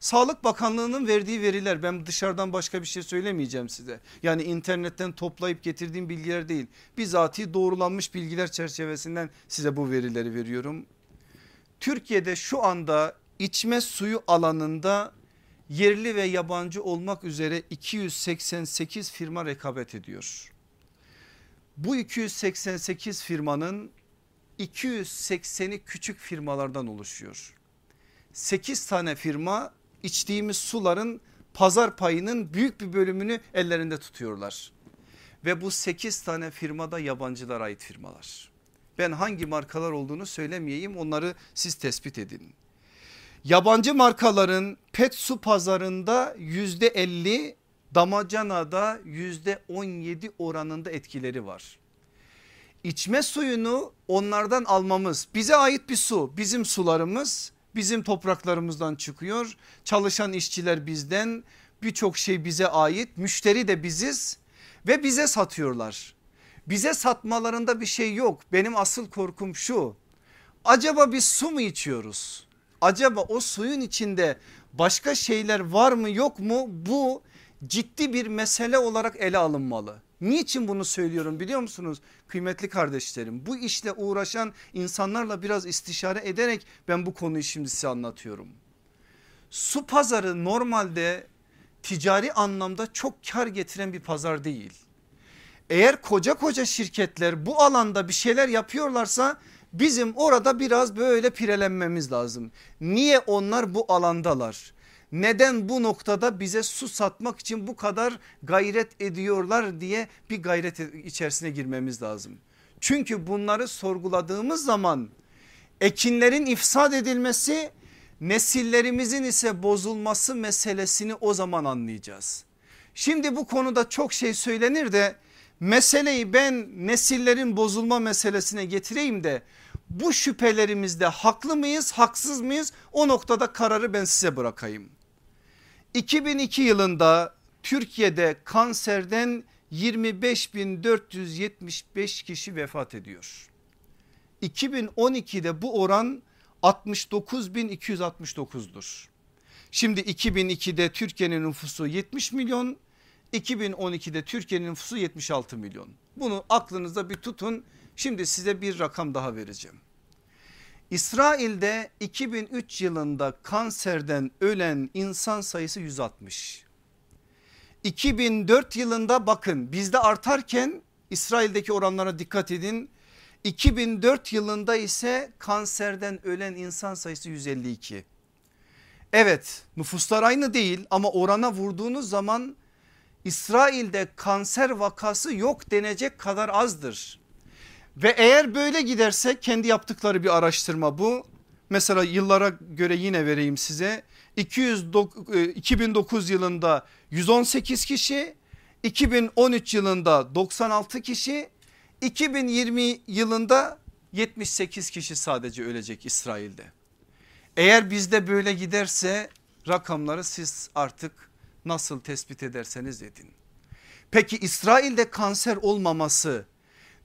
Sağlık Bakanlığı'nın verdiği veriler ben dışarıdan başka bir şey söylemeyeceğim size. Yani internetten toplayıp getirdiğim bilgiler değil. Bizatihi doğrulanmış bilgiler çerçevesinden size bu verileri veriyorum. Türkiye'de şu anda içme suyu alanında yerli ve yabancı olmak üzere 288 firma rekabet ediyor. Bu 288 firmanın 280'i küçük firmalardan oluşuyor. 8 tane firma içtiğimiz suların pazar payının büyük bir bölümünü ellerinde tutuyorlar. Ve bu 8 tane firmada yabancılara ait firmalar. Ben hangi markalar olduğunu söylemeyeyim onları siz tespit edin. Yabancı markaların pet su pazarında yüzde 50 damacanada yüzde 17 oranında etkileri var. İçme suyunu onlardan almamız bize ait bir su bizim sularımız bizim topraklarımızdan çıkıyor. Çalışan işçiler bizden birçok şey bize ait müşteri de biziz ve bize satıyorlar. Bize satmalarında bir şey yok. Benim asıl korkum şu. Acaba biz su mu içiyoruz? Acaba o suyun içinde başka şeyler var mı yok mu? Bu ciddi bir mesele olarak ele alınmalı. Niçin bunu söylüyorum biliyor musunuz kıymetli kardeşlerim? Bu işle uğraşan insanlarla biraz istişare ederek ben bu konuyu şimdi size anlatıyorum. Su pazarı normalde ticari anlamda çok kar getiren bir pazar değil. Eğer koca koca şirketler bu alanda bir şeyler yapıyorlarsa bizim orada biraz böyle pirelenmemiz lazım. Niye onlar bu alandalar? Neden bu noktada bize su satmak için bu kadar gayret ediyorlar diye bir gayret içerisine girmemiz lazım. Çünkü bunları sorguladığımız zaman ekinlerin ifsad edilmesi nesillerimizin ise bozulması meselesini o zaman anlayacağız. Şimdi bu konuda çok şey söylenir de meseleyi ben nesillerin bozulma meselesine getireyim de bu şüphelerimizde haklı mıyız haksız mıyız o noktada kararı ben size bırakayım. 2002 yılında Türkiye'de kanserden 25.475 kişi vefat ediyor. 2012'de bu oran 69.269'dur. Şimdi 2002'de Türkiye'nin nüfusu 70 milyon 2012'de Türkiye'nin nüfusu 76 milyon. Bunu aklınızda bir tutun. Şimdi size bir rakam daha vereceğim. İsrail'de 2003 yılında kanserden ölen insan sayısı 160. 2004 yılında bakın bizde artarken İsrail'deki oranlara dikkat edin. 2004 yılında ise kanserden ölen insan sayısı 152. Evet nüfuslar aynı değil ama orana vurduğunuz zaman İsrail'de kanser vakası yok denecek kadar azdır. Ve eğer böyle giderse kendi yaptıkları bir araştırma bu. Mesela yıllara göre yine vereyim size. 200, 2009 e, yılında 118 kişi, 2013 yılında 96 kişi, 2020 yılında 78 kişi sadece ölecek İsrail'de. Eğer bizde böyle giderse rakamları siz artık nasıl tespit ederseniz edin. Peki İsrail'de kanser olmaması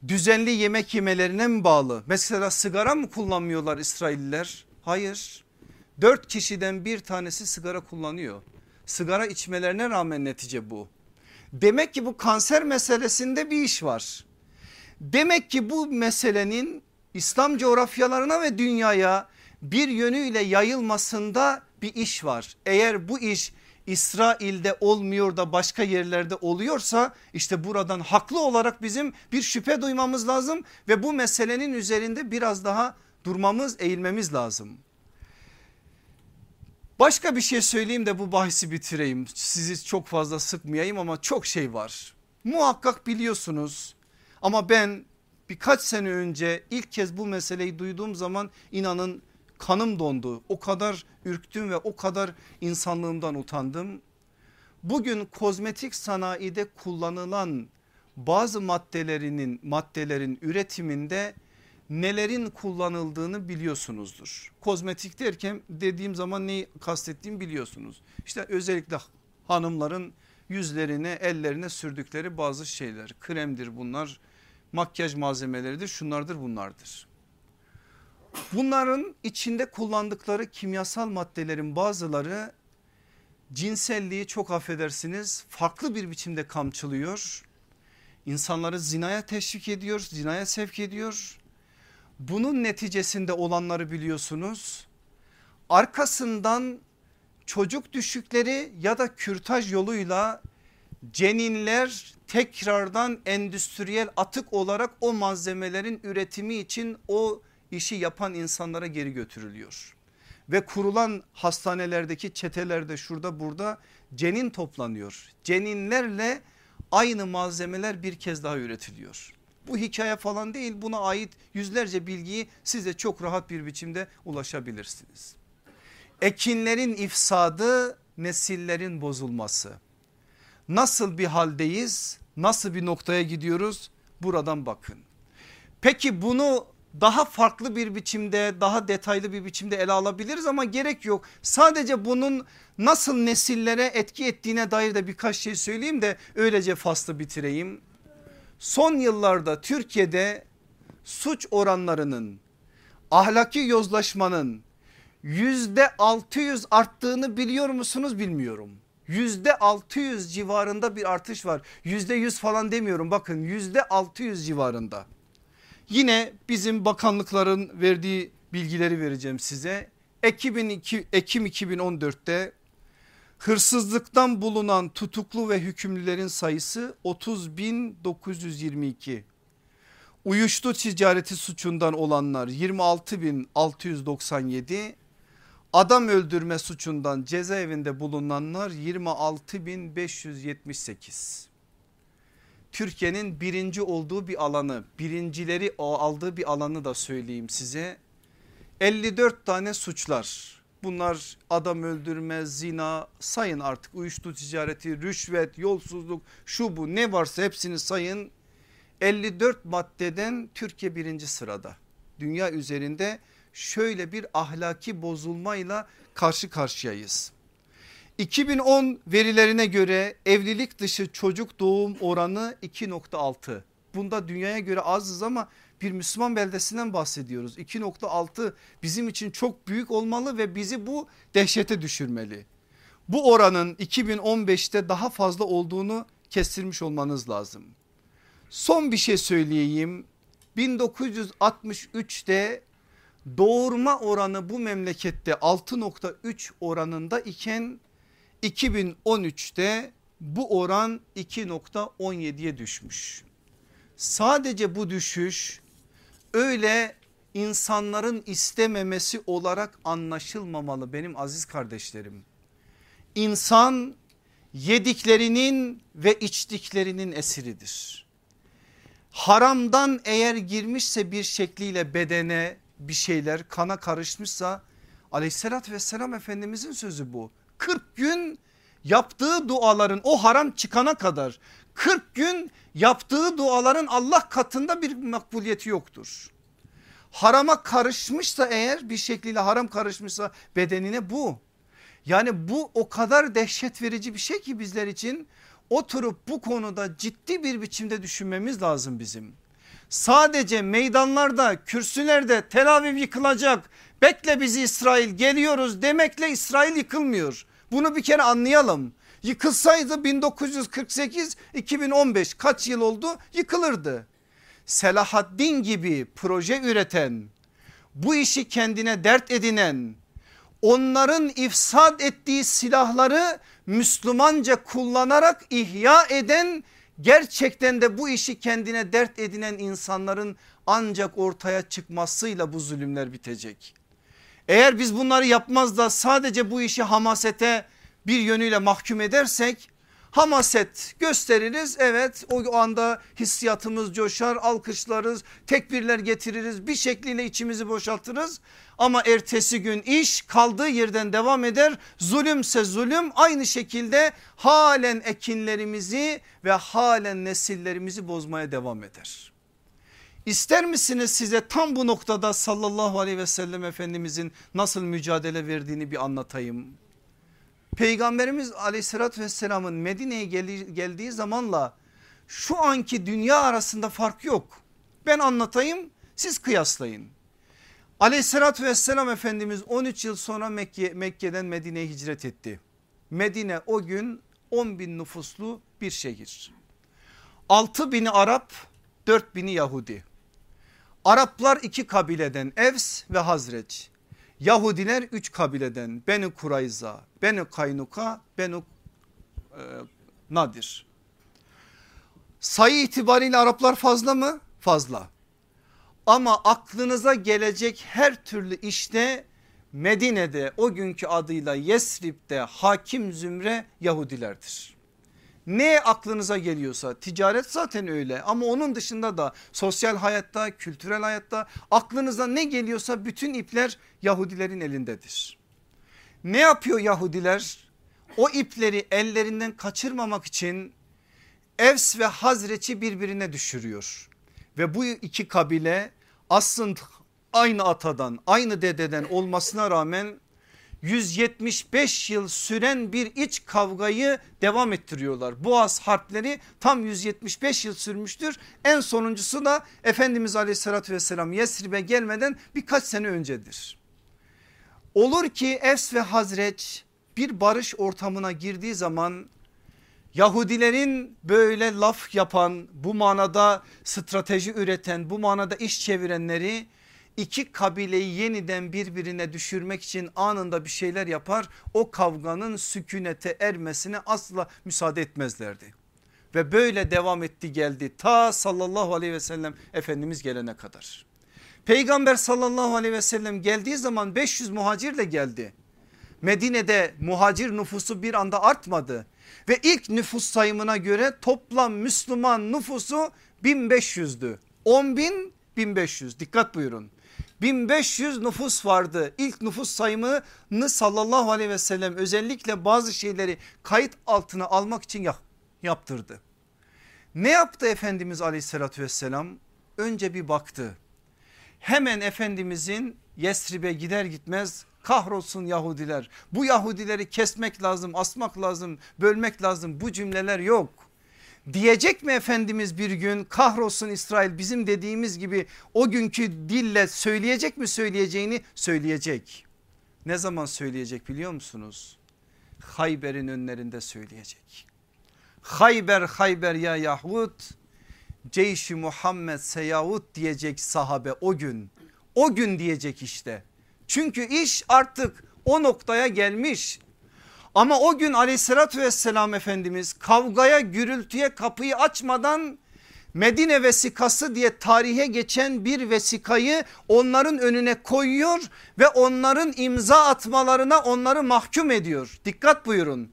düzenli yemek yemelerine mi bağlı? Mesela sigara mı kullanmıyorlar İsrailliler? Hayır. Dört kişiden bir tanesi sigara kullanıyor. Sigara içmelerine rağmen netice bu. Demek ki bu kanser meselesinde bir iş var. Demek ki bu meselenin İslam coğrafyalarına ve dünyaya bir yönüyle yayılmasında bir iş var. Eğer bu iş İsrail'de olmuyor da başka yerlerde oluyorsa işte buradan haklı olarak bizim bir şüphe duymamız lazım ve bu meselenin üzerinde biraz daha durmamız eğilmemiz lazım. Başka bir şey söyleyeyim de bu bahsi bitireyim sizi çok fazla sıkmayayım ama çok şey var. Muhakkak biliyorsunuz ama ben birkaç sene önce ilk kez bu meseleyi duyduğum zaman inanın kanım dondu. O kadar ürktüm ve o kadar insanlığımdan utandım. Bugün kozmetik sanayide kullanılan bazı maddelerinin maddelerin üretiminde nelerin kullanıldığını biliyorsunuzdur. Kozmetik derken dediğim zaman neyi kastettiğimi biliyorsunuz. İşte özellikle hanımların yüzlerine ellerine sürdükleri bazı şeyler kremdir bunlar makyaj malzemeleridir şunlardır bunlardır. Bunların içinde kullandıkları kimyasal maddelerin bazıları cinselliği çok affedersiniz farklı bir biçimde kamçılıyor. İnsanları zinaya teşvik ediyor, zinaya sevk ediyor. Bunun neticesinde olanları biliyorsunuz. Arkasından çocuk düşükleri ya da kürtaj yoluyla ceninler tekrardan endüstriyel atık olarak o malzemelerin üretimi için o işi yapan insanlara geri götürülüyor. Ve kurulan hastanelerdeki çetelerde şurada burada cenin toplanıyor. Ceninlerle aynı malzemeler bir kez daha üretiliyor. Bu hikaye falan değil buna ait yüzlerce bilgiyi size çok rahat bir biçimde ulaşabilirsiniz. Ekinlerin ifsadı nesillerin bozulması. Nasıl bir haldeyiz? Nasıl bir noktaya gidiyoruz? Buradan bakın. Peki bunu daha farklı bir biçimde daha detaylı bir biçimde ele alabiliriz ama gerek yok. Sadece bunun nasıl nesillere etki ettiğine dair de birkaç şey söyleyeyim de öylece faslı bitireyim. son yıllarda Türkiye'de suç oranlarının ahlaki yozlaşmanın yüzde 600 arttığını biliyor musunuz bilmiyorum. Yüzde 600 civarında bir artış var. Yüzde 100 falan demiyorum bakın yüzde 600 civarında. Yine bizim bakanlıkların verdiği bilgileri vereceğim size. Ekim, Ekim 2014'te hırsızlıktan bulunan tutuklu ve hükümlülerin sayısı 30.922. Uyuştu ticareti suçundan olanlar 26.697. Adam öldürme suçundan cezaevinde bulunanlar 26.578. Türkiye'nin birinci olduğu bir alanı birincileri aldığı bir alanı da söyleyeyim size. 54 tane suçlar bunlar adam öldürme zina sayın artık uyuşturucu ticareti rüşvet yolsuzluk şu bu ne varsa hepsini sayın 54 maddeden Türkiye birinci sırada dünya üzerinde şöyle bir ahlaki bozulmayla karşı karşıyayız. 2010 verilerine göre evlilik dışı çocuk doğum oranı 2.6. Bunda dünyaya göre azız ama bir Müslüman beldesinden bahsediyoruz. 2.6 bizim için çok büyük olmalı ve bizi bu dehşete düşürmeli. Bu oranın 2015'te daha fazla olduğunu kestirmiş olmanız lazım. Son bir şey söyleyeyim. 1963'te doğurma oranı bu memlekette 6.3 oranında iken 2013'te bu oran 2.17'ye düşmüş. Sadece bu düşüş öyle insanların istememesi olarak anlaşılmamalı benim aziz kardeşlerim. İnsan yediklerinin ve içtiklerinin esiridir. Haramdan eğer girmişse bir şekliyle bedene bir şeyler kana karışmışsa aleyhissalatü vesselam efendimizin sözü bu. 40 gün yaptığı duaların o haram çıkana kadar 40 gün yaptığı duaların Allah katında bir makbuliyeti yoktur. Harama karışmışsa eğer bir şekliyle haram karışmışsa bedenine bu. Yani bu o kadar dehşet verici bir şey ki bizler için oturup bu konuda ciddi bir biçimde düşünmemiz lazım bizim. Sadece meydanlarda kürsülerde Tel Aviv yıkılacak bekle bizi İsrail geliyoruz demekle İsrail yıkılmıyor. Bunu bir kere anlayalım. Yıkılsaydı 1948 2015 kaç yıl oldu yıkılırdı. Selahaddin gibi proje üreten bu işi kendine dert edinen onların ifsad ettiği silahları Müslümanca kullanarak ihya eden gerçekten de bu işi kendine dert edinen insanların ancak ortaya çıkmasıyla bu zulümler bitecek. Eğer biz bunları yapmaz da sadece bu işi hamasete bir yönüyle mahkum edersek hamaset gösteririz. Evet o anda hissiyatımız coşar alkışlarız tekbirler getiririz bir şekliyle içimizi boşaltırız. Ama ertesi gün iş kaldığı yerden devam eder. Zulümse zulüm aynı şekilde halen ekinlerimizi ve halen nesillerimizi bozmaya devam eder. İster misiniz size tam bu noktada sallallahu aleyhi ve sellem efendimizin nasıl mücadele verdiğini bir anlatayım. Peygamberimiz aleyhissalatü vesselamın Medine'ye geldiği zamanla şu anki dünya arasında fark yok. Ben anlatayım siz kıyaslayın. Aleyhissalatü vesselam Efendimiz 13 yıl sonra Mekke, Mekke'den Medine'ye hicret etti. Medine o gün 10 bin nüfuslu bir şehir. 6 bini Arap 4 bini Yahudi. Araplar iki kabileden Evs ve Hazreç. Yahudiler üç kabileden Beni Kurayza, Beni Kaynuka, Beni e, Nadir. Sayı itibariyle Araplar fazla mı? Fazla. Ama aklınıza gelecek her türlü işte Medine'de o günkü adıyla Yesrib'de hakim zümre Yahudilerdir. Ne aklınıza geliyorsa ticaret zaten öyle ama onun dışında da sosyal hayatta kültürel hayatta aklınıza ne geliyorsa bütün ipler Yahudilerin elindedir. Ne yapıyor Yahudiler? O ipleri ellerinden kaçırmamak için Evs ve Hazreç'i birbirine düşürüyor. Ve bu iki kabile aslında aynı atadan aynı dededen olmasına rağmen 175 yıl süren bir iç kavgayı devam ettiriyorlar. Boğaz harpleri tam 175 yıl sürmüştür. En sonuncusu da Efendimiz aleyhissalatü vesselam Yesrib'e gelmeden birkaç sene öncedir. Olur ki Efs ve Hazreç bir barış ortamına girdiği zaman Yahudilerin böyle laf yapan bu manada strateji üreten bu manada iş çevirenleri iki kabileyi yeniden birbirine düşürmek için anında bir şeyler yapar. O kavganın sükunete ermesine asla müsaade etmezlerdi. Ve böyle devam etti geldi ta sallallahu aleyhi ve sellem Efendimiz gelene kadar. Peygamber sallallahu aleyhi ve sellem geldiği zaman 500 muhacirle geldi. Medine'de muhacir nüfusu bir anda artmadı ve ilk nüfus sayımına göre toplam Müslüman nüfusu 1500'dü. 10 bin 1500 dikkat buyurun. 1500 nüfus vardı. İlk nüfus sayımını sallallahu aleyhi ve sellem özellikle bazı şeyleri kayıt altına almak için yaptırdı. Ne yaptı Efendimiz aleyhissalatü vesselam? Önce bir baktı. Hemen Efendimizin Yesrib'e gider gitmez kahrolsun Yahudiler. Bu Yahudileri kesmek lazım, asmak lazım, bölmek lazım. Bu cümleler yok. Diyecek mi Efendimiz bir gün kahrolsun İsrail bizim dediğimiz gibi o günkü dille söyleyecek mi söyleyeceğini söyleyecek. Ne zaman söyleyecek biliyor musunuz? Hayber'in önlerinde söyleyecek. Hayber Hayber ya Yahud Ceyşi Muhammed Seyahut diyecek sahabe o gün. O gün diyecek işte. Çünkü iş artık o noktaya gelmiş. Ama o gün aleyhissalatü vesselam Efendimiz kavgaya gürültüye kapıyı açmadan Medine vesikası diye tarihe geçen bir vesikayı onların önüne koyuyor ve onların imza atmalarına onları mahkum ediyor. Dikkat buyurun.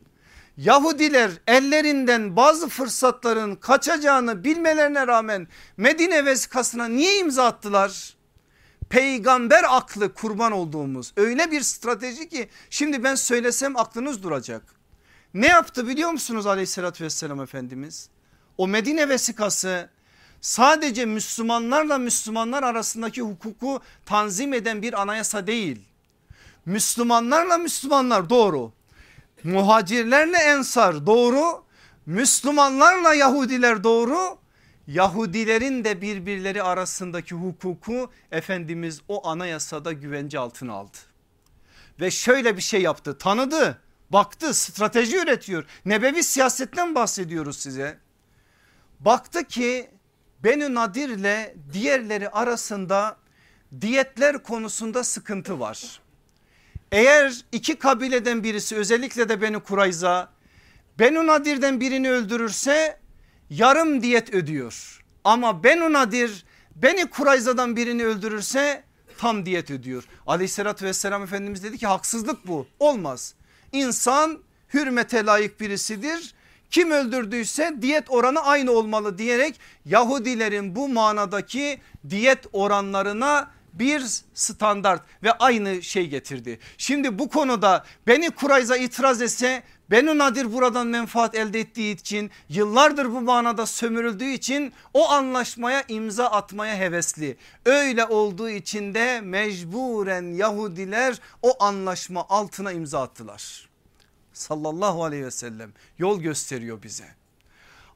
Yahudiler ellerinden bazı fırsatların kaçacağını bilmelerine rağmen Medine vesikasına niye imza attılar? Peygamber aklı kurban olduğumuz öyle bir strateji ki şimdi ben söylesem aklınız duracak. Ne yaptı biliyor musunuz aleyhissalatü vesselam Efendimiz? O Medine vesikası sadece Müslümanlarla Müslümanlar arasındaki hukuku tanzim eden bir anayasa değil. Müslümanlarla Müslümanlar doğru. Muhacirlerle ensar doğru. Müslümanlarla Yahudiler doğru Yahudilerin de birbirleri arasındaki hukuku Efendimiz o anayasada güvence altına aldı. Ve şöyle bir şey yaptı tanıdı baktı strateji üretiyor. Nebevi siyasetten bahsediyoruz size. Baktı ki Benü Nadir ile diğerleri arasında diyetler konusunda sıkıntı var. Eğer iki kabileden birisi özellikle de Beni Kurayza Benü Nadir'den birini öldürürse yarım diyet ödüyor. Ama Benu Nadir Beni Kurayza'dan birini öldürürse tam diyet ödüyor. Aleyhissalatü vesselam Efendimiz dedi ki haksızlık bu olmaz. İnsan hürmete layık birisidir. Kim öldürdüyse diyet oranı aynı olmalı diyerek Yahudilerin bu manadaki diyet oranlarına bir standart ve aynı şey getirdi. Şimdi bu konuda Beni Kurayza itiraz etse Benu Nadir buradan menfaat elde ettiği için yıllardır bu manada sömürüldüğü için o anlaşmaya imza atmaya hevesli. Öyle olduğu için de mecburen Yahudiler o anlaşma altına imza attılar. Sallallahu aleyhi ve sellem yol gösteriyor bize.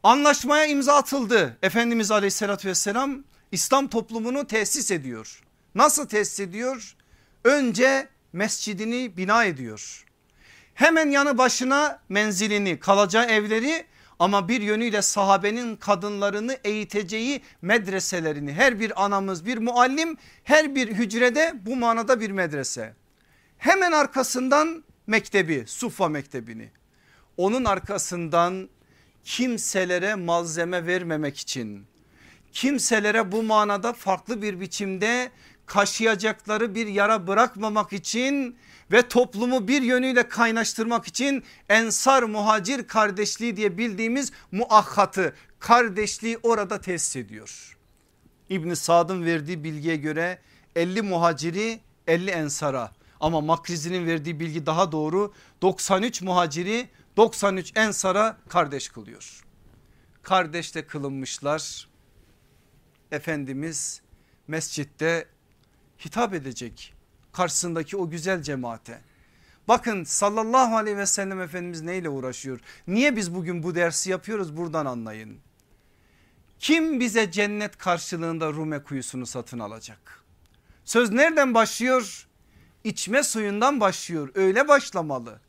Anlaşmaya imza atıldı. Efendimiz aleyhissalatü vesselam İslam toplumunu tesis ediyor. Nasıl tesis ediyor? Önce mescidini bina ediyor Hemen yanı başına menzilini kalacağı evleri ama bir yönüyle sahabenin kadınlarını eğiteceği medreselerini her bir anamız bir muallim her bir hücrede bu manada bir medrese. Hemen arkasından mektebi Suffa mektebini onun arkasından kimselere malzeme vermemek için kimselere bu manada farklı bir biçimde kaşıyacakları bir yara bırakmamak için ve toplumu bir yönüyle kaynaştırmak için ensar muhacir kardeşliği diye bildiğimiz muahhatı kardeşliği orada tesis ediyor. İbni Sad'ın verdiği bilgiye göre 50 muhaciri 50 ensara ama Makrizi'nin verdiği bilgi daha doğru 93 muhaciri 93 ensara kardeş kılıyor. Kardeş de kılınmışlar. Efendimiz mescitte hitap edecek karşısındaki o güzel cemaate. Bakın sallallahu aleyhi ve sellem Efendimiz neyle uğraşıyor? Niye biz bugün bu dersi yapıyoruz buradan anlayın. Kim bize cennet karşılığında Rume kuyusunu satın alacak? Söz nereden başlıyor? İçme suyundan başlıyor öyle başlamalı.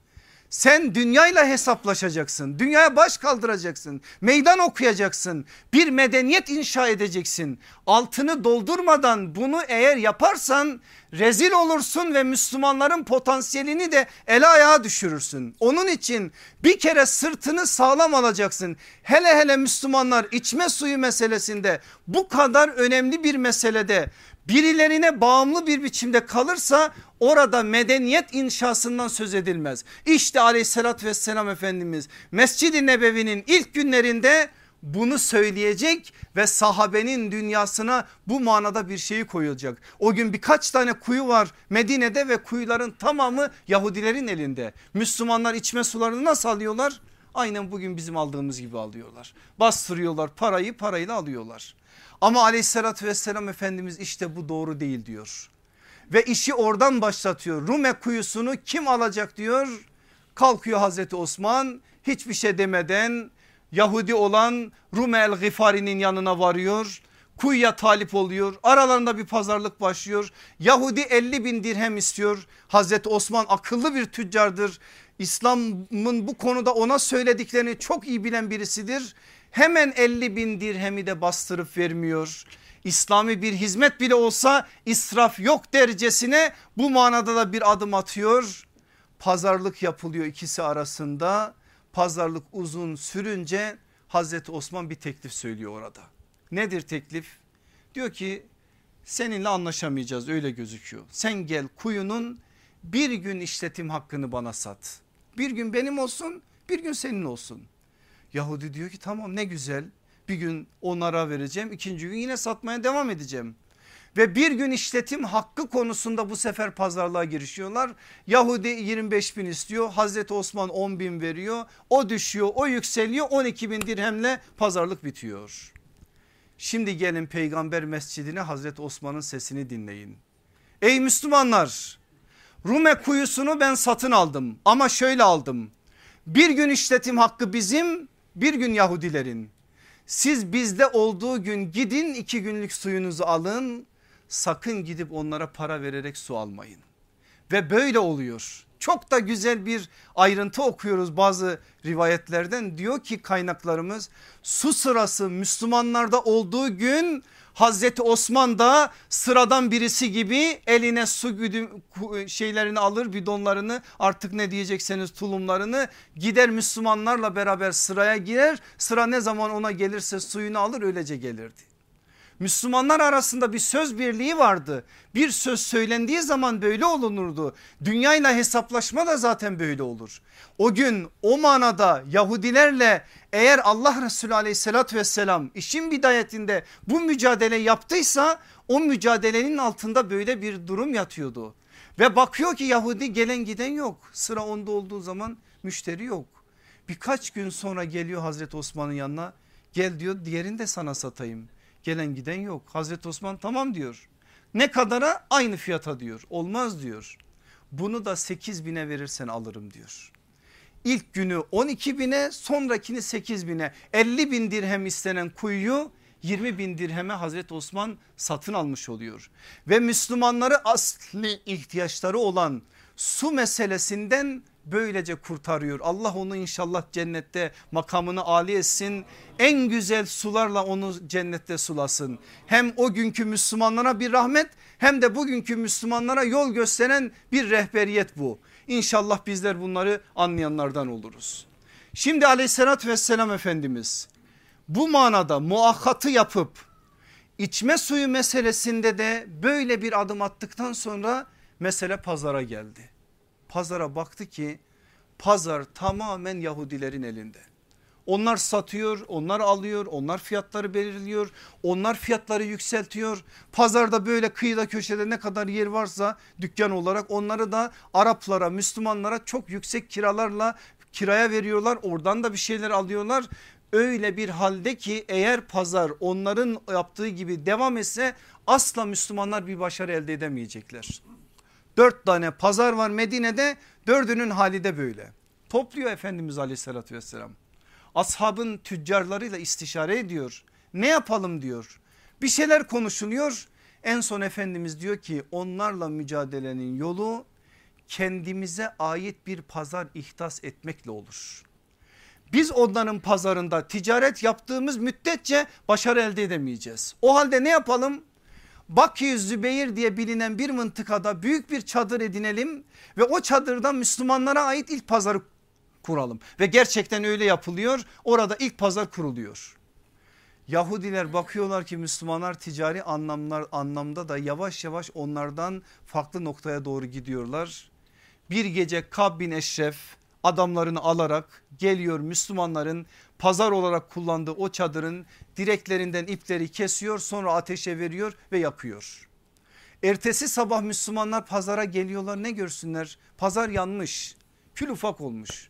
Sen dünyayla hesaplaşacaksın. Dünyaya baş kaldıracaksın. Meydan okuyacaksın. Bir medeniyet inşa edeceksin. Altını doldurmadan bunu eğer yaparsan rezil olursun ve Müslümanların potansiyelini de ele ayağa düşürürsün. Onun için bir kere sırtını sağlam alacaksın. Hele hele Müslümanlar içme suyu meselesinde bu kadar önemli bir meselede birilerine bağımlı bir biçimde kalırsa orada medeniyet inşasından söz edilmez. İşte aleyhissalatü vesselam Efendimiz Mescid-i Nebevi'nin ilk günlerinde bunu söyleyecek ve sahabenin dünyasına bu manada bir şeyi koyulacak. O gün birkaç tane kuyu var Medine'de ve kuyuların tamamı Yahudilerin elinde. Müslümanlar içme sularını nasıl alıyorlar? Aynen bugün bizim aldığımız gibi alıyorlar. Bastırıyorlar parayı parayla alıyorlar. Ama aleyhissalatü vesselam Efendimiz işte bu doğru değil diyor. Ve işi oradan başlatıyor. Rume kuyusunu kim alacak diyor. Kalkıyor Hazreti Osman hiçbir şey demeden Yahudi olan Rume el Gifari'nin yanına varıyor. Kuyuya talip oluyor aralarında bir pazarlık başlıyor. Yahudi 50 bin dirhem istiyor. Hazreti Osman akıllı bir tüccardır. İslam'ın bu konuda ona söylediklerini çok iyi bilen birisidir hemen 50 bin dirhemi de bastırıp vermiyor. İslami bir hizmet bile olsa israf yok dercesine bu manada da bir adım atıyor. Pazarlık yapılıyor ikisi arasında. Pazarlık uzun sürünce Hazreti Osman bir teklif söylüyor orada. Nedir teklif? Diyor ki seninle anlaşamayacağız öyle gözüküyor. Sen gel kuyunun bir gün işletim hakkını bana sat. Bir gün benim olsun bir gün senin olsun. Yahudi diyor ki tamam ne güzel bir gün onlara vereceğim ikinci gün yine satmaya devam edeceğim. Ve bir gün işletim hakkı konusunda bu sefer pazarlığa girişiyorlar. Yahudi 25 bin istiyor Hazreti Osman 10 bin veriyor o düşüyor o yükseliyor 12 bin dirhemle pazarlık bitiyor. Şimdi gelin peygamber mescidine Hazreti Osman'ın sesini dinleyin. Ey Müslümanlar Rume kuyusunu ben satın aldım ama şöyle aldım. Bir gün işletim hakkı bizim bir gün Yahudilerin siz bizde olduğu gün gidin iki günlük suyunuzu alın sakın gidip onlara para vererek su almayın. Ve böyle oluyor. Çok da güzel bir ayrıntı okuyoruz bazı rivayetlerden diyor ki kaynaklarımız su sırası Müslümanlarda olduğu gün Hazreti Osman da sıradan birisi gibi eline su güdüm şeylerini alır bidonlarını artık ne diyecekseniz tulumlarını gider Müslümanlarla beraber sıraya girer. Sıra ne zaman ona gelirse suyunu alır öylece gelirdi. Müslümanlar arasında bir söz birliği vardı. Bir söz söylendiği zaman böyle olunurdu. Dünyayla hesaplaşma da zaten böyle olur. O gün o manada Yahudilerle eğer Allah Resulü aleyhissalatü vesselam işin bidayetinde bu mücadele yaptıysa o mücadelenin altında böyle bir durum yatıyordu. Ve bakıyor ki Yahudi gelen giden yok. Sıra onda olduğu zaman müşteri yok. Birkaç gün sonra geliyor Hazreti Osman'ın yanına. Gel diyor diğerini de sana satayım. Gelen giden yok. Hazreti Osman tamam diyor. Ne kadara? Aynı fiyata diyor. Olmaz diyor. Bunu da 8 bine verirsen alırım diyor. İlk günü 12 bine sonrakini 8 bine 50 bin dirhem istenen kuyuyu 20 bin dirheme Hazreti Osman satın almış oluyor. Ve Müslümanları asli ihtiyaçları olan su meselesinden böylece kurtarıyor. Allah onu inşallah cennette makamını âli etsin. En güzel sularla onu cennette sulasın. Hem o günkü Müslümanlara bir rahmet hem de bugünkü Müslümanlara yol gösteren bir rehberiyet bu. İnşallah bizler bunları anlayanlardan oluruz. Şimdi aleyhissalatü vesselam Efendimiz bu manada muakkatı yapıp içme suyu meselesinde de böyle bir adım attıktan sonra mesele pazara geldi pazara baktı ki pazar tamamen Yahudilerin elinde. Onlar satıyor, onlar alıyor, onlar fiyatları belirliyor, onlar fiyatları yükseltiyor. Pazarda böyle kıyıda köşede ne kadar yer varsa dükkan olarak onları da Araplara, Müslümanlara çok yüksek kiralarla kiraya veriyorlar. Oradan da bir şeyler alıyorlar. Öyle bir halde ki eğer pazar onların yaptığı gibi devam etse asla Müslümanlar bir başarı elde edemeyecekler. Dört tane pazar var Medine'de dördünün hali de böyle. Topluyor Efendimiz aleyhissalatü vesselam. Ashabın tüccarlarıyla istişare ediyor. Ne yapalım diyor. Bir şeyler konuşuluyor. En son Efendimiz diyor ki onlarla mücadelenin yolu kendimize ait bir pazar ihdas etmekle olur. Biz onların pazarında ticaret yaptığımız müddetçe başarı elde edemeyeceğiz. O halde ne yapalım? Bakü Zübeyir diye bilinen bir mıntıkada büyük bir çadır edinelim ve o çadırda Müslümanlara ait ilk pazarı kuralım. Ve gerçekten öyle yapılıyor orada ilk pazar kuruluyor. Yahudiler bakıyorlar ki Müslümanlar ticari anlamlar anlamda da yavaş yavaş onlardan farklı noktaya doğru gidiyorlar. Bir gece Kab bin Eşref adamlarını alarak geliyor Müslümanların pazar olarak kullandığı o çadırın direklerinden ipleri kesiyor sonra ateşe veriyor ve yakıyor. Ertesi sabah Müslümanlar pazara geliyorlar ne görsünler pazar yanmış kül ufak olmuş.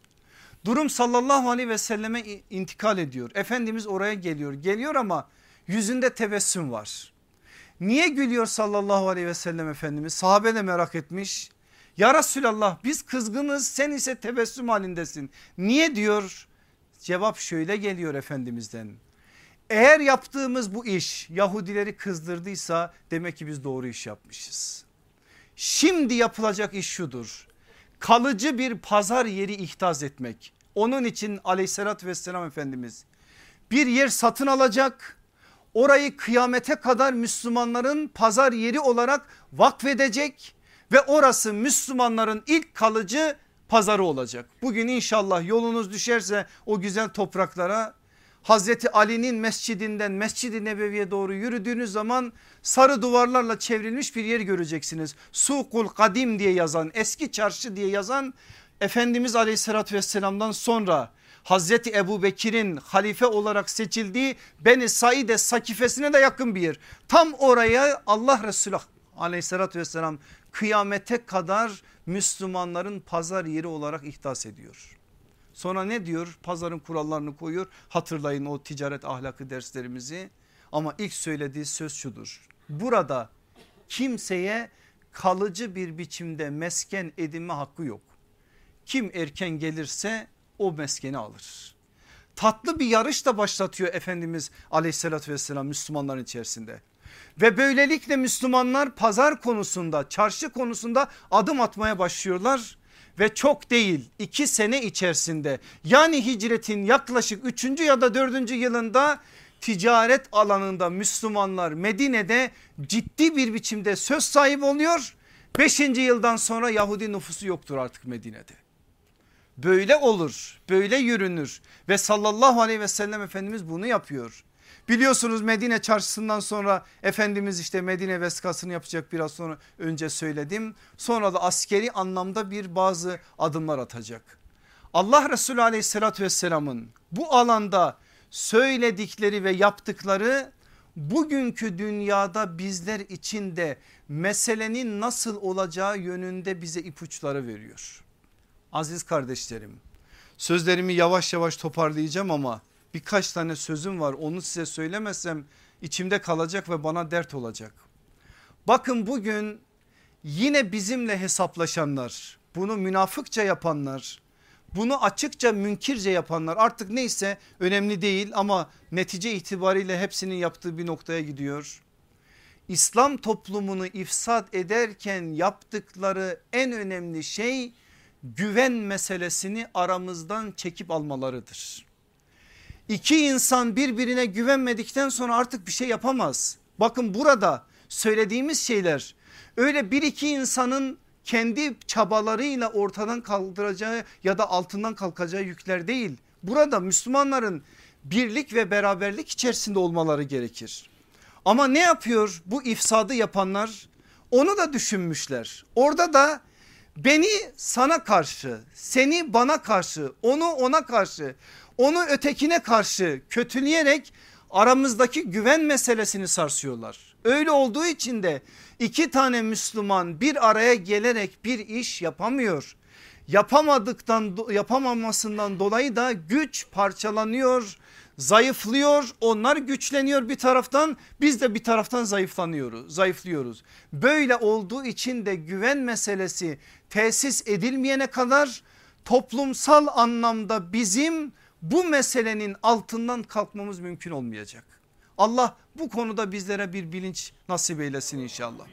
Durum sallallahu aleyhi ve selleme intikal ediyor. Efendimiz oraya geliyor geliyor ama yüzünde tebessüm var. Niye gülüyor sallallahu aleyhi ve sellem Efendimiz sahabe de merak etmiş. Ya Resulallah biz kızgınız sen ise tebessüm halindesin. Niye diyor? Cevap şöyle geliyor Efendimiz'den. Eğer yaptığımız bu iş Yahudileri kızdırdıysa demek ki biz doğru iş yapmışız. Şimdi yapılacak iş şudur. Kalıcı bir pazar yeri ihtaz etmek. Onun için aleyhissalatü vesselam Efendimiz bir yer satın alacak. Orayı kıyamete kadar Müslümanların pazar yeri olarak vakfedecek ve orası Müslümanların ilk kalıcı pazarı olacak. Bugün inşallah yolunuz düşerse o güzel topraklara Hazreti Ali'nin mescidinden Mescid-i Nebevi'ye doğru yürüdüğünüz zaman sarı duvarlarla çevrilmiş bir yer göreceksiniz. Sukul Kadim diye yazan eski çarşı diye yazan Efendimiz aleyhissalatü vesselamdan sonra Hazreti Ebu Bekir'in halife olarak seçildiği Beni Saide sakifesine de yakın bir yer. Tam oraya Allah Resulü aleyhissalatü vesselam kıyamete kadar Müslümanların pazar yeri olarak ihdas ediyor. Sonra ne diyor? Pazarın kurallarını koyuyor. Hatırlayın o ticaret ahlakı derslerimizi. Ama ilk söylediği söz şudur. Burada kimseye kalıcı bir biçimde mesken edinme hakkı yok. Kim erken gelirse o meskeni alır. Tatlı bir yarış da başlatıyor Efendimiz aleyhissalatü vesselam Müslümanların içerisinde. Ve böylelikle Müslümanlar pazar konusunda çarşı konusunda adım atmaya başlıyorlar ve çok değil iki sene içerisinde yani hicretin yaklaşık üçüncü ya da dördüncü yılında ticaret alanında Müslümanlar Medine'de ciddi bir biçimde söz sahibi oluyor. Beşinci yıldan sonra Yahudi nüfusu yoktur artık Medine'de. Böyle olur böyle yürünür ve sallallahu aleyhi ve sellem Efendimiz bunu yapıyor. Biliyorsunuz Medine çarşısından sonra Efendimiz işte Medine veskasını yapacak biraz sonra önce söyledim. Sonra da askeri anlamda bir bazı adımlar atacak. Allah Resulü aleyhissalatü vesselamın bu alanda söyledikleri ve yaptıkları bugünkü dünyada bizler için de meselenin nasıl olacağı yönünde bize ipuçları veriyor. Aziz kardeşlerim sözlerimi yavaş yavaş toparlayacağım ama birkaç tane sözüm var onu size söylemesem içimde kalacak ve bana dert olacak. Bakın bugün yine bizimle hesaplaşanlar bunu münafıkça yapanlar bunu açıkça münkirce yapanlar artık neyse önemli değil ama netice itibariyle hepsinin yaptığı bir noktaya gidiyor. İslam toplumunu ifsad ederken yaptıkları en önemli şey güven meselesini aramızdan çekip almalarıdır. İki insan birbirine güvenmedikten sonra artık bir şey yapamaz. Bakın burada söylediğimiz şeyler öyle bir iki insanın kendi çabalarıyla ortadan kaldıracağı ya da altından kalkacağı yükler değil. Burada Müslümanların birlik ve beraberlik içerisinde olmaları gerekir. Ama ne yapıyor bu ifsadı yapanlar? Onu da düşünmüşler. Orada da beni sana karşı, seni bana karşı, onu ona karşı onu ötekine karşı kötüleyerek aramızdaki güven meselesini sarsıyorlar. Öyle olduğu için de iki tane Müslüman bir araya gelerek bir iş yapamıyor. Yapamadıktan yapamamasından dolayı da güç parçalanıyor. zayıflıyor onlar güçleniyor bir taraftan biz de bir taraftan zayıflanıyoruz zayıflıyoruz. Böyle olduğu için de güven meselesi tesis edilmeyene kadar toplumsal anlamda bizim bu meselenin altından kalkmamız mümkün olmayacak. Allah bu konuda bizlere bir bilinç nasip eylesin inşallah.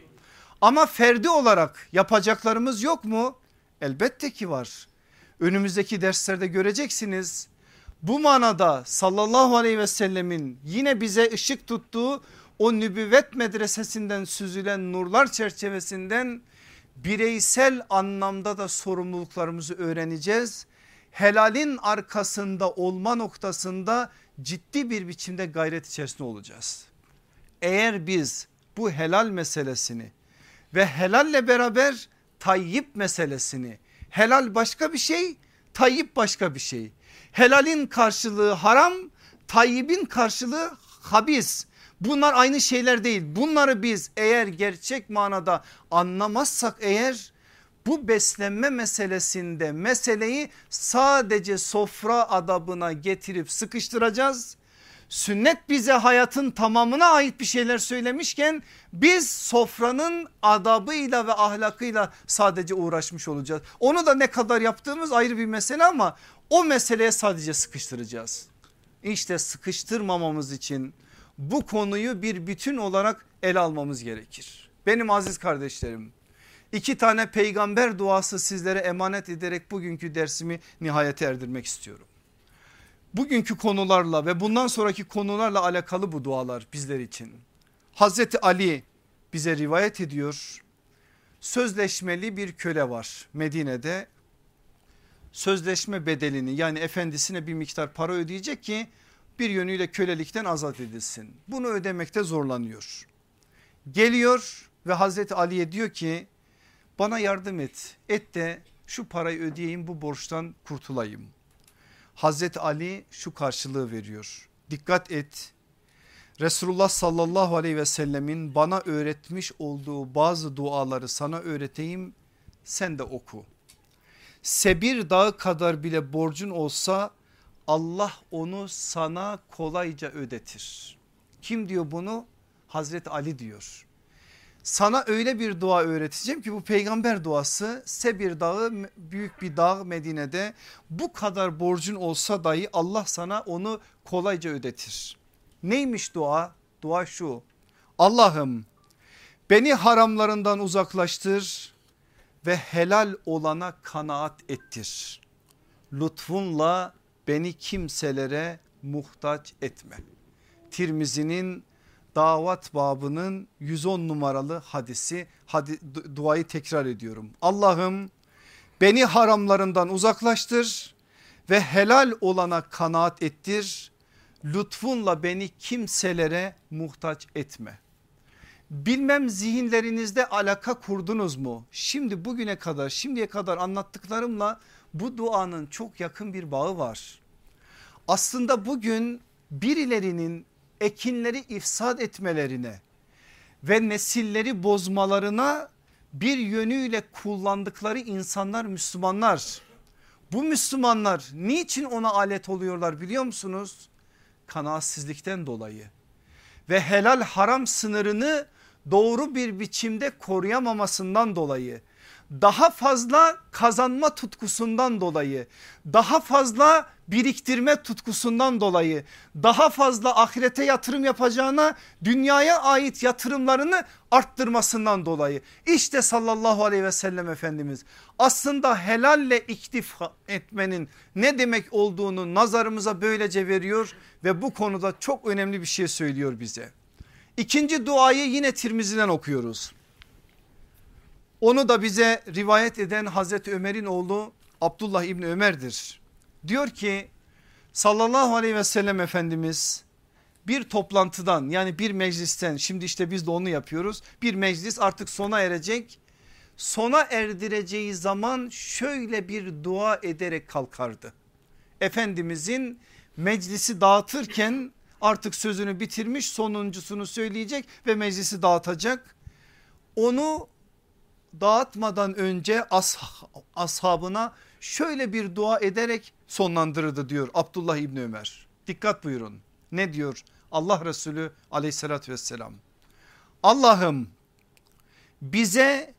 Ama ferdi olarak yapacaklarımız yok mu? Elbette ki var. Önümüzdeki derslerde göreceksiniz. Bu manada sallallahu aleyhi ve sellemin yine bize ışık tuttuğu o nübüvvet medresesinden süzülen nurlar çerçevesinden bireysel anlamda da sorumluluklarımızı öğreneceğiz. Helalin arkasında olma noktasında ciddi bir biçimde gayret içerisinde olacağız. Eğer biz bu helal meselesini ve helalle beraber tayyip meselesini helal başka bir şey tayyip başka bir şey. Helalin karşılığı haram tayyibin karşılığı habis. Bunlar aynı şeyler değil. Bunları biz eğer gerçek manada anlamazsak eğer bu beslenme meselesinde meseleyi sadece sofra adabına getirip sıkıştıracağız. Sünnet bize hayatın tamamına ait bir şeyler söylemişken biz sofranın adabıyla ve ahlakıyla sadece uğraşmış olacağız. Onu da ne kadar yaptığımız ayrı bir mesele ama o meseleye sadece sıkıştıracağız. İşte sıkıştırmamamız için bu konuyu bir bütün olarak ele almamız gerekir. Benim aziz kardeşlerim iki tane peygamber duası sizlere emanet ederek bugünkü dersimi nihayete erdirmek istiyorum. Bugünkü konularla ve bundan sonraki konularla alakalı bu dualar bizler için. Hazreti Ali bize rivayet ediyor. Sözleşmeli bir köle var Medine'de. Sözleşme bedelini yani efendisine bir miktar para ödeyecek ki bir yönüyle kölelikten azat edilsin. Bunu ödemekte zorlanıyor. Geliyor ve Hazreti Ali'ye diyor ki bana yardım et. Et de şu parayı ödeyeyim bu borçtan kurtulayım. Hazreti Ali şu karşılığı veriyor. Dikkat et. Resulullah sallallahu aleyhi ve sellemin bana öğretmiş olduğu bazı duaları sana öğreteyim sen de oku. Sebir dağı kadar bile borcun olsa Allah onu sana kolayca ödetir. Kim diyor bunu? Hazreti Ali diyor. Sana öyle bir dua öğreteceğim ki bu peygamber duası Sebir dağı büyük bir dağ Medine'de bu kadar borcun olsa dahi Allah sana onu kolayca ödetir. Neymiş dua? Dua şu Allah'ım beni haramlarından uzaklaştır ve helal olana kanaat ettir. Lütfunla beni kimselere muhtaç etme. Tirmizi'nin davat babının 110 numaralı hadisi hadi, duayı tekrar ediyorum. Allah'ım beni haramlarından uzaklaştır ve helal olana kanaat ettir. Lütfunla beni kimselere muhtaç etme. Bilmem zihinlerinizde alaka kurdunuz mu? Şimdi bugüne kadar şimdiye kadar anlattıklarımla bu duanın çok yakın bir bağı var. Aslında bugün birilerinin ekinleri ifsad etmelerine ve nesilleri bozmalarına bir yönüyle kullandıkları insanlar Müslümanlar. Bu Müslümanlar niçin ona alet oluyorlar biliyor musunuz? Kanaatsizlikten dolayı ve helal haram sınırını doğru bir biçimde koruyamamasından dolayı daha fazla kazanma tutkusundan dolayı daha fazla biriktirme tutkusundan dolayı daha fazla ahirete yatırım yapacağına dünyaya ait yatırımlarını arttırmasından dolayı işte sallallahu aleyhi ve sellem Efendimiz aslında helalle iktifa etmenin ne demek olduğunu nazarımıza böylece veriyor ve bu konuda çok önemli bir şey söylüyor bize. İkinci duayı yine Tirmizi'den okuyoruz. Onu da bize rivayet eden Hazreti Ömer'in oğlu Abdullah İbni Ömer'dir. Diyor ki sallallahu aleyhi ve sellem Efendimiz bir toplantıdan yani bir meclisten şimdi işte biz de onu yapıyoruz. Bir meclis artık sona erecek. Sona erdireceği zaman şöyle bir dua ederek kalkardı. Efendimizin meclisi dağıtırken artık sözünü bitirmiş sonuncusunu söyleyecek ve meclisi dağıtacak. Onu dağıtmadan önce as ashabına şöyle bir dua ederek sonlandırırdı diyor Abdullah İbni Ömer. Dikkat buyurun. Ne diyor Allah Resulü aleyhissalatü vesselam? Allah'ım bize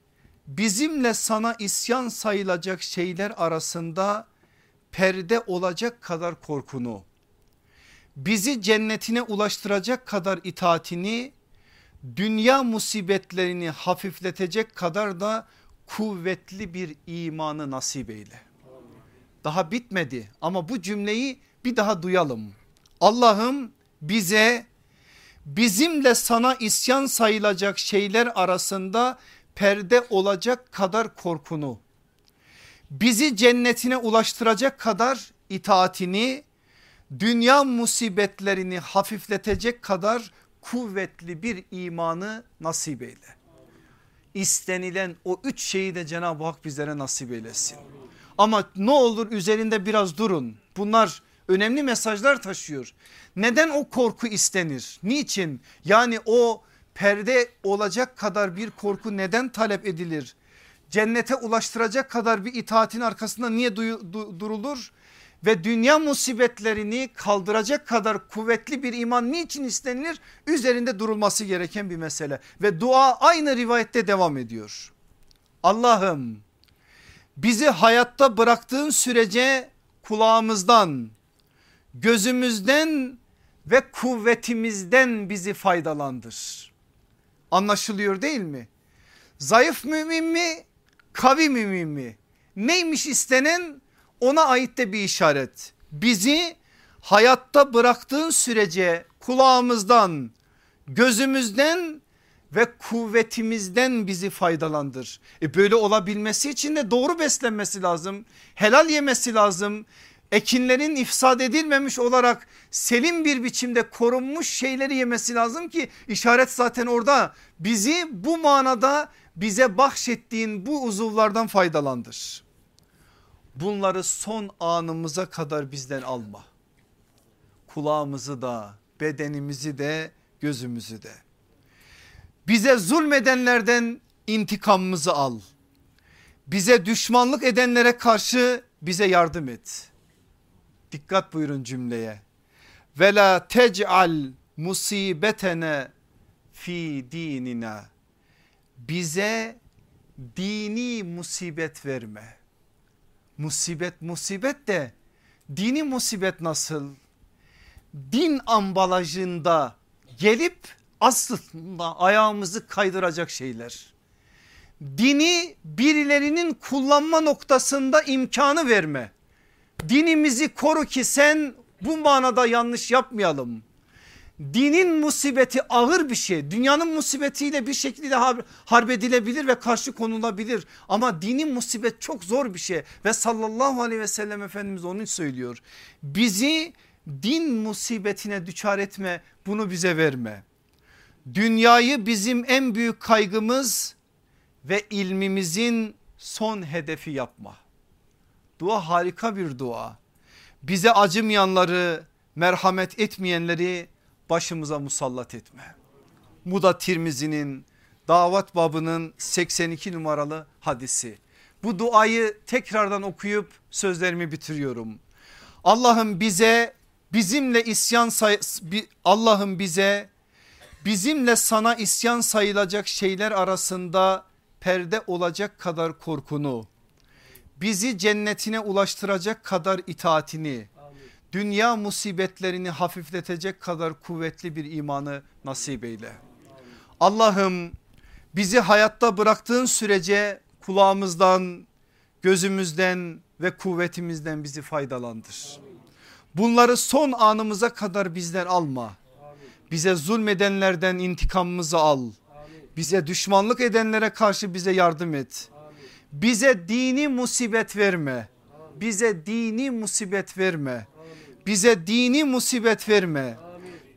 bizimle sana isyan sayılacak şeyler arasında perde olacak kadar korkunu, bizi cennetine ulaştıracak kadar itaatini, dünya musibetlerini hafifletecek kadar da kuvvetli bir imanı nasip eyle. Daha bitmedi ama bu cümleyi bir daha duyalım. Allah'ım bize bizimle sana isyan sayılacak şeyler arasında perde olacak kadar korkunu, bizi cennetine ulaştıracak kadar itaatini, dünya musibetlerini hafifletecek kadar kuvvetli bir imanı nasip eyle. İstenilen o üç şeyi de Cenab-ı Hak bizlere nasip eylesin. Ama ne olur üzerinde biraz durun. Bunlar önemli mesajlar taşıyor. Neden o korku istenir? Niçin? Yani o perde olacak kadar bir korku neden talep edilir? Cennete ulaştıracak kadar bir itaatin arkasında niye durulur? Ve dünya musibetlerini kaldıracak kadar kuvvetli bir iman niçin istenilir? Üzerinde durulması gereken bir mesele ve dua aynı rivayette devam ediyor. Allah'ım bizi hayatta bıraktığın sürece kulağımızdan, gözümüzden ve kuvvetimizden bizi faydalandır. Anlaşılıyor değil mi? Zayıf mümin mi? Kavi mümin mi? Neymiş istenen? Ona ait de bir işaret. Bizi hayatta bıraktığın sürece kulağımızdan, gözümüzden ve kuvvetimizden bizi faydalandır. E böyle olabilmesi için de doğru beslenmesi lazım. Helal yemesi lazım. Ekinlerin ifsad edilmemiş olarak selim bir biçimde korunmuş şeyleri yemesi lazım ki işaret zaten orada. Bizi bu manada bize bahşettiğin bu uzuvlardan faydalandır. Bunları son anımıza kadar bizden alma. Kulağımızı da bedenimizi de gözümüzü de. Bize zulmedenlerden intikamımızı al. Bize düşmanlık edenlere karşı bize yardım et. Dikkat buyurun cümleye. Ve la tec'al musibetene fi dinina. Bize dini musibet verme. Musibet musibet de dini musibet nasıl? Din ambalajında gelip aslında ayağımızı kaydıracak şeyler. Dini birilerinin kullanma noktasında imkanı verme. Dinimizi koru ki sen bu manada yanlış yapmayalım. Dinin musibeti ağır bir şey. Dünyanın musibetiyle bir şekilde harp edilebilir ve karşı konulabilir. Ama dinin musibet çok zor bir şey. Ve sallallahu aleyhi ve sellem Efendimiz onu söylüyor. Bizi din musibetine düçar etme bunu bize verme. Dünyayı bizim en büyük kaygımız ve ilmimizin son hedefi yapma. Dua harika bir dua. Bize acımayanları, merhamet etmeyenleri başımıza musallat etme. Muda Tirmizi'nin davat babının 82 numaralı hadisi. Bu duayı tekrardan okuyup sözlerimi bitiriyorum. Allah'ım bize bizimle isyan Allah'ım bize bizimle sana isyan sayılacak şeyler arasında perde olacak kadar korkunu, bizi cennetine ulaştıracak kadar itaatini, dünya musibetlerini hafifletecek kadar kuvvetli bir imanı nasip eyle. Allah'ım bizi hayatta bıraktığın sürece kulağımızdan, gözümüzden ve kuvvetimizden bizi faydalandır. Bunları son anımıza kadar bizden alma. Bize zulmedenlerden intikamımızı al. Bize düşmanlık edenlere karşı bize yardım et. Bize dini musibet verme. Bize dini musibet verme. Bize dini musibet verme.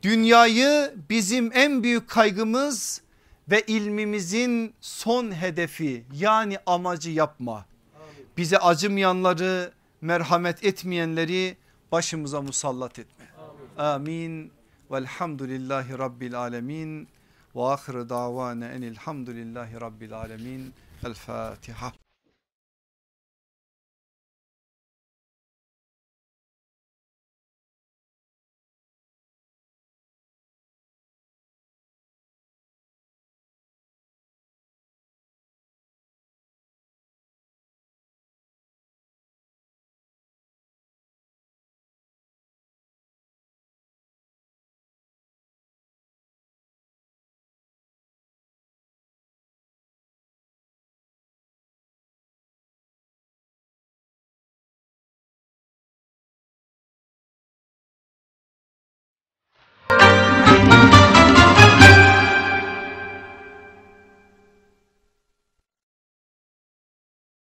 Dünyayı bizim en büyük kaygımız ve ilmimizin son hedefi yani amacı yapma. Bize acımayanları merhamet etmeyenleri başımıza musallat etme. Amin. Velhamdülillahi Rabbil alemin. Ve ahire davane enilhamdülillahi Rabbil alemin. El Fatiha.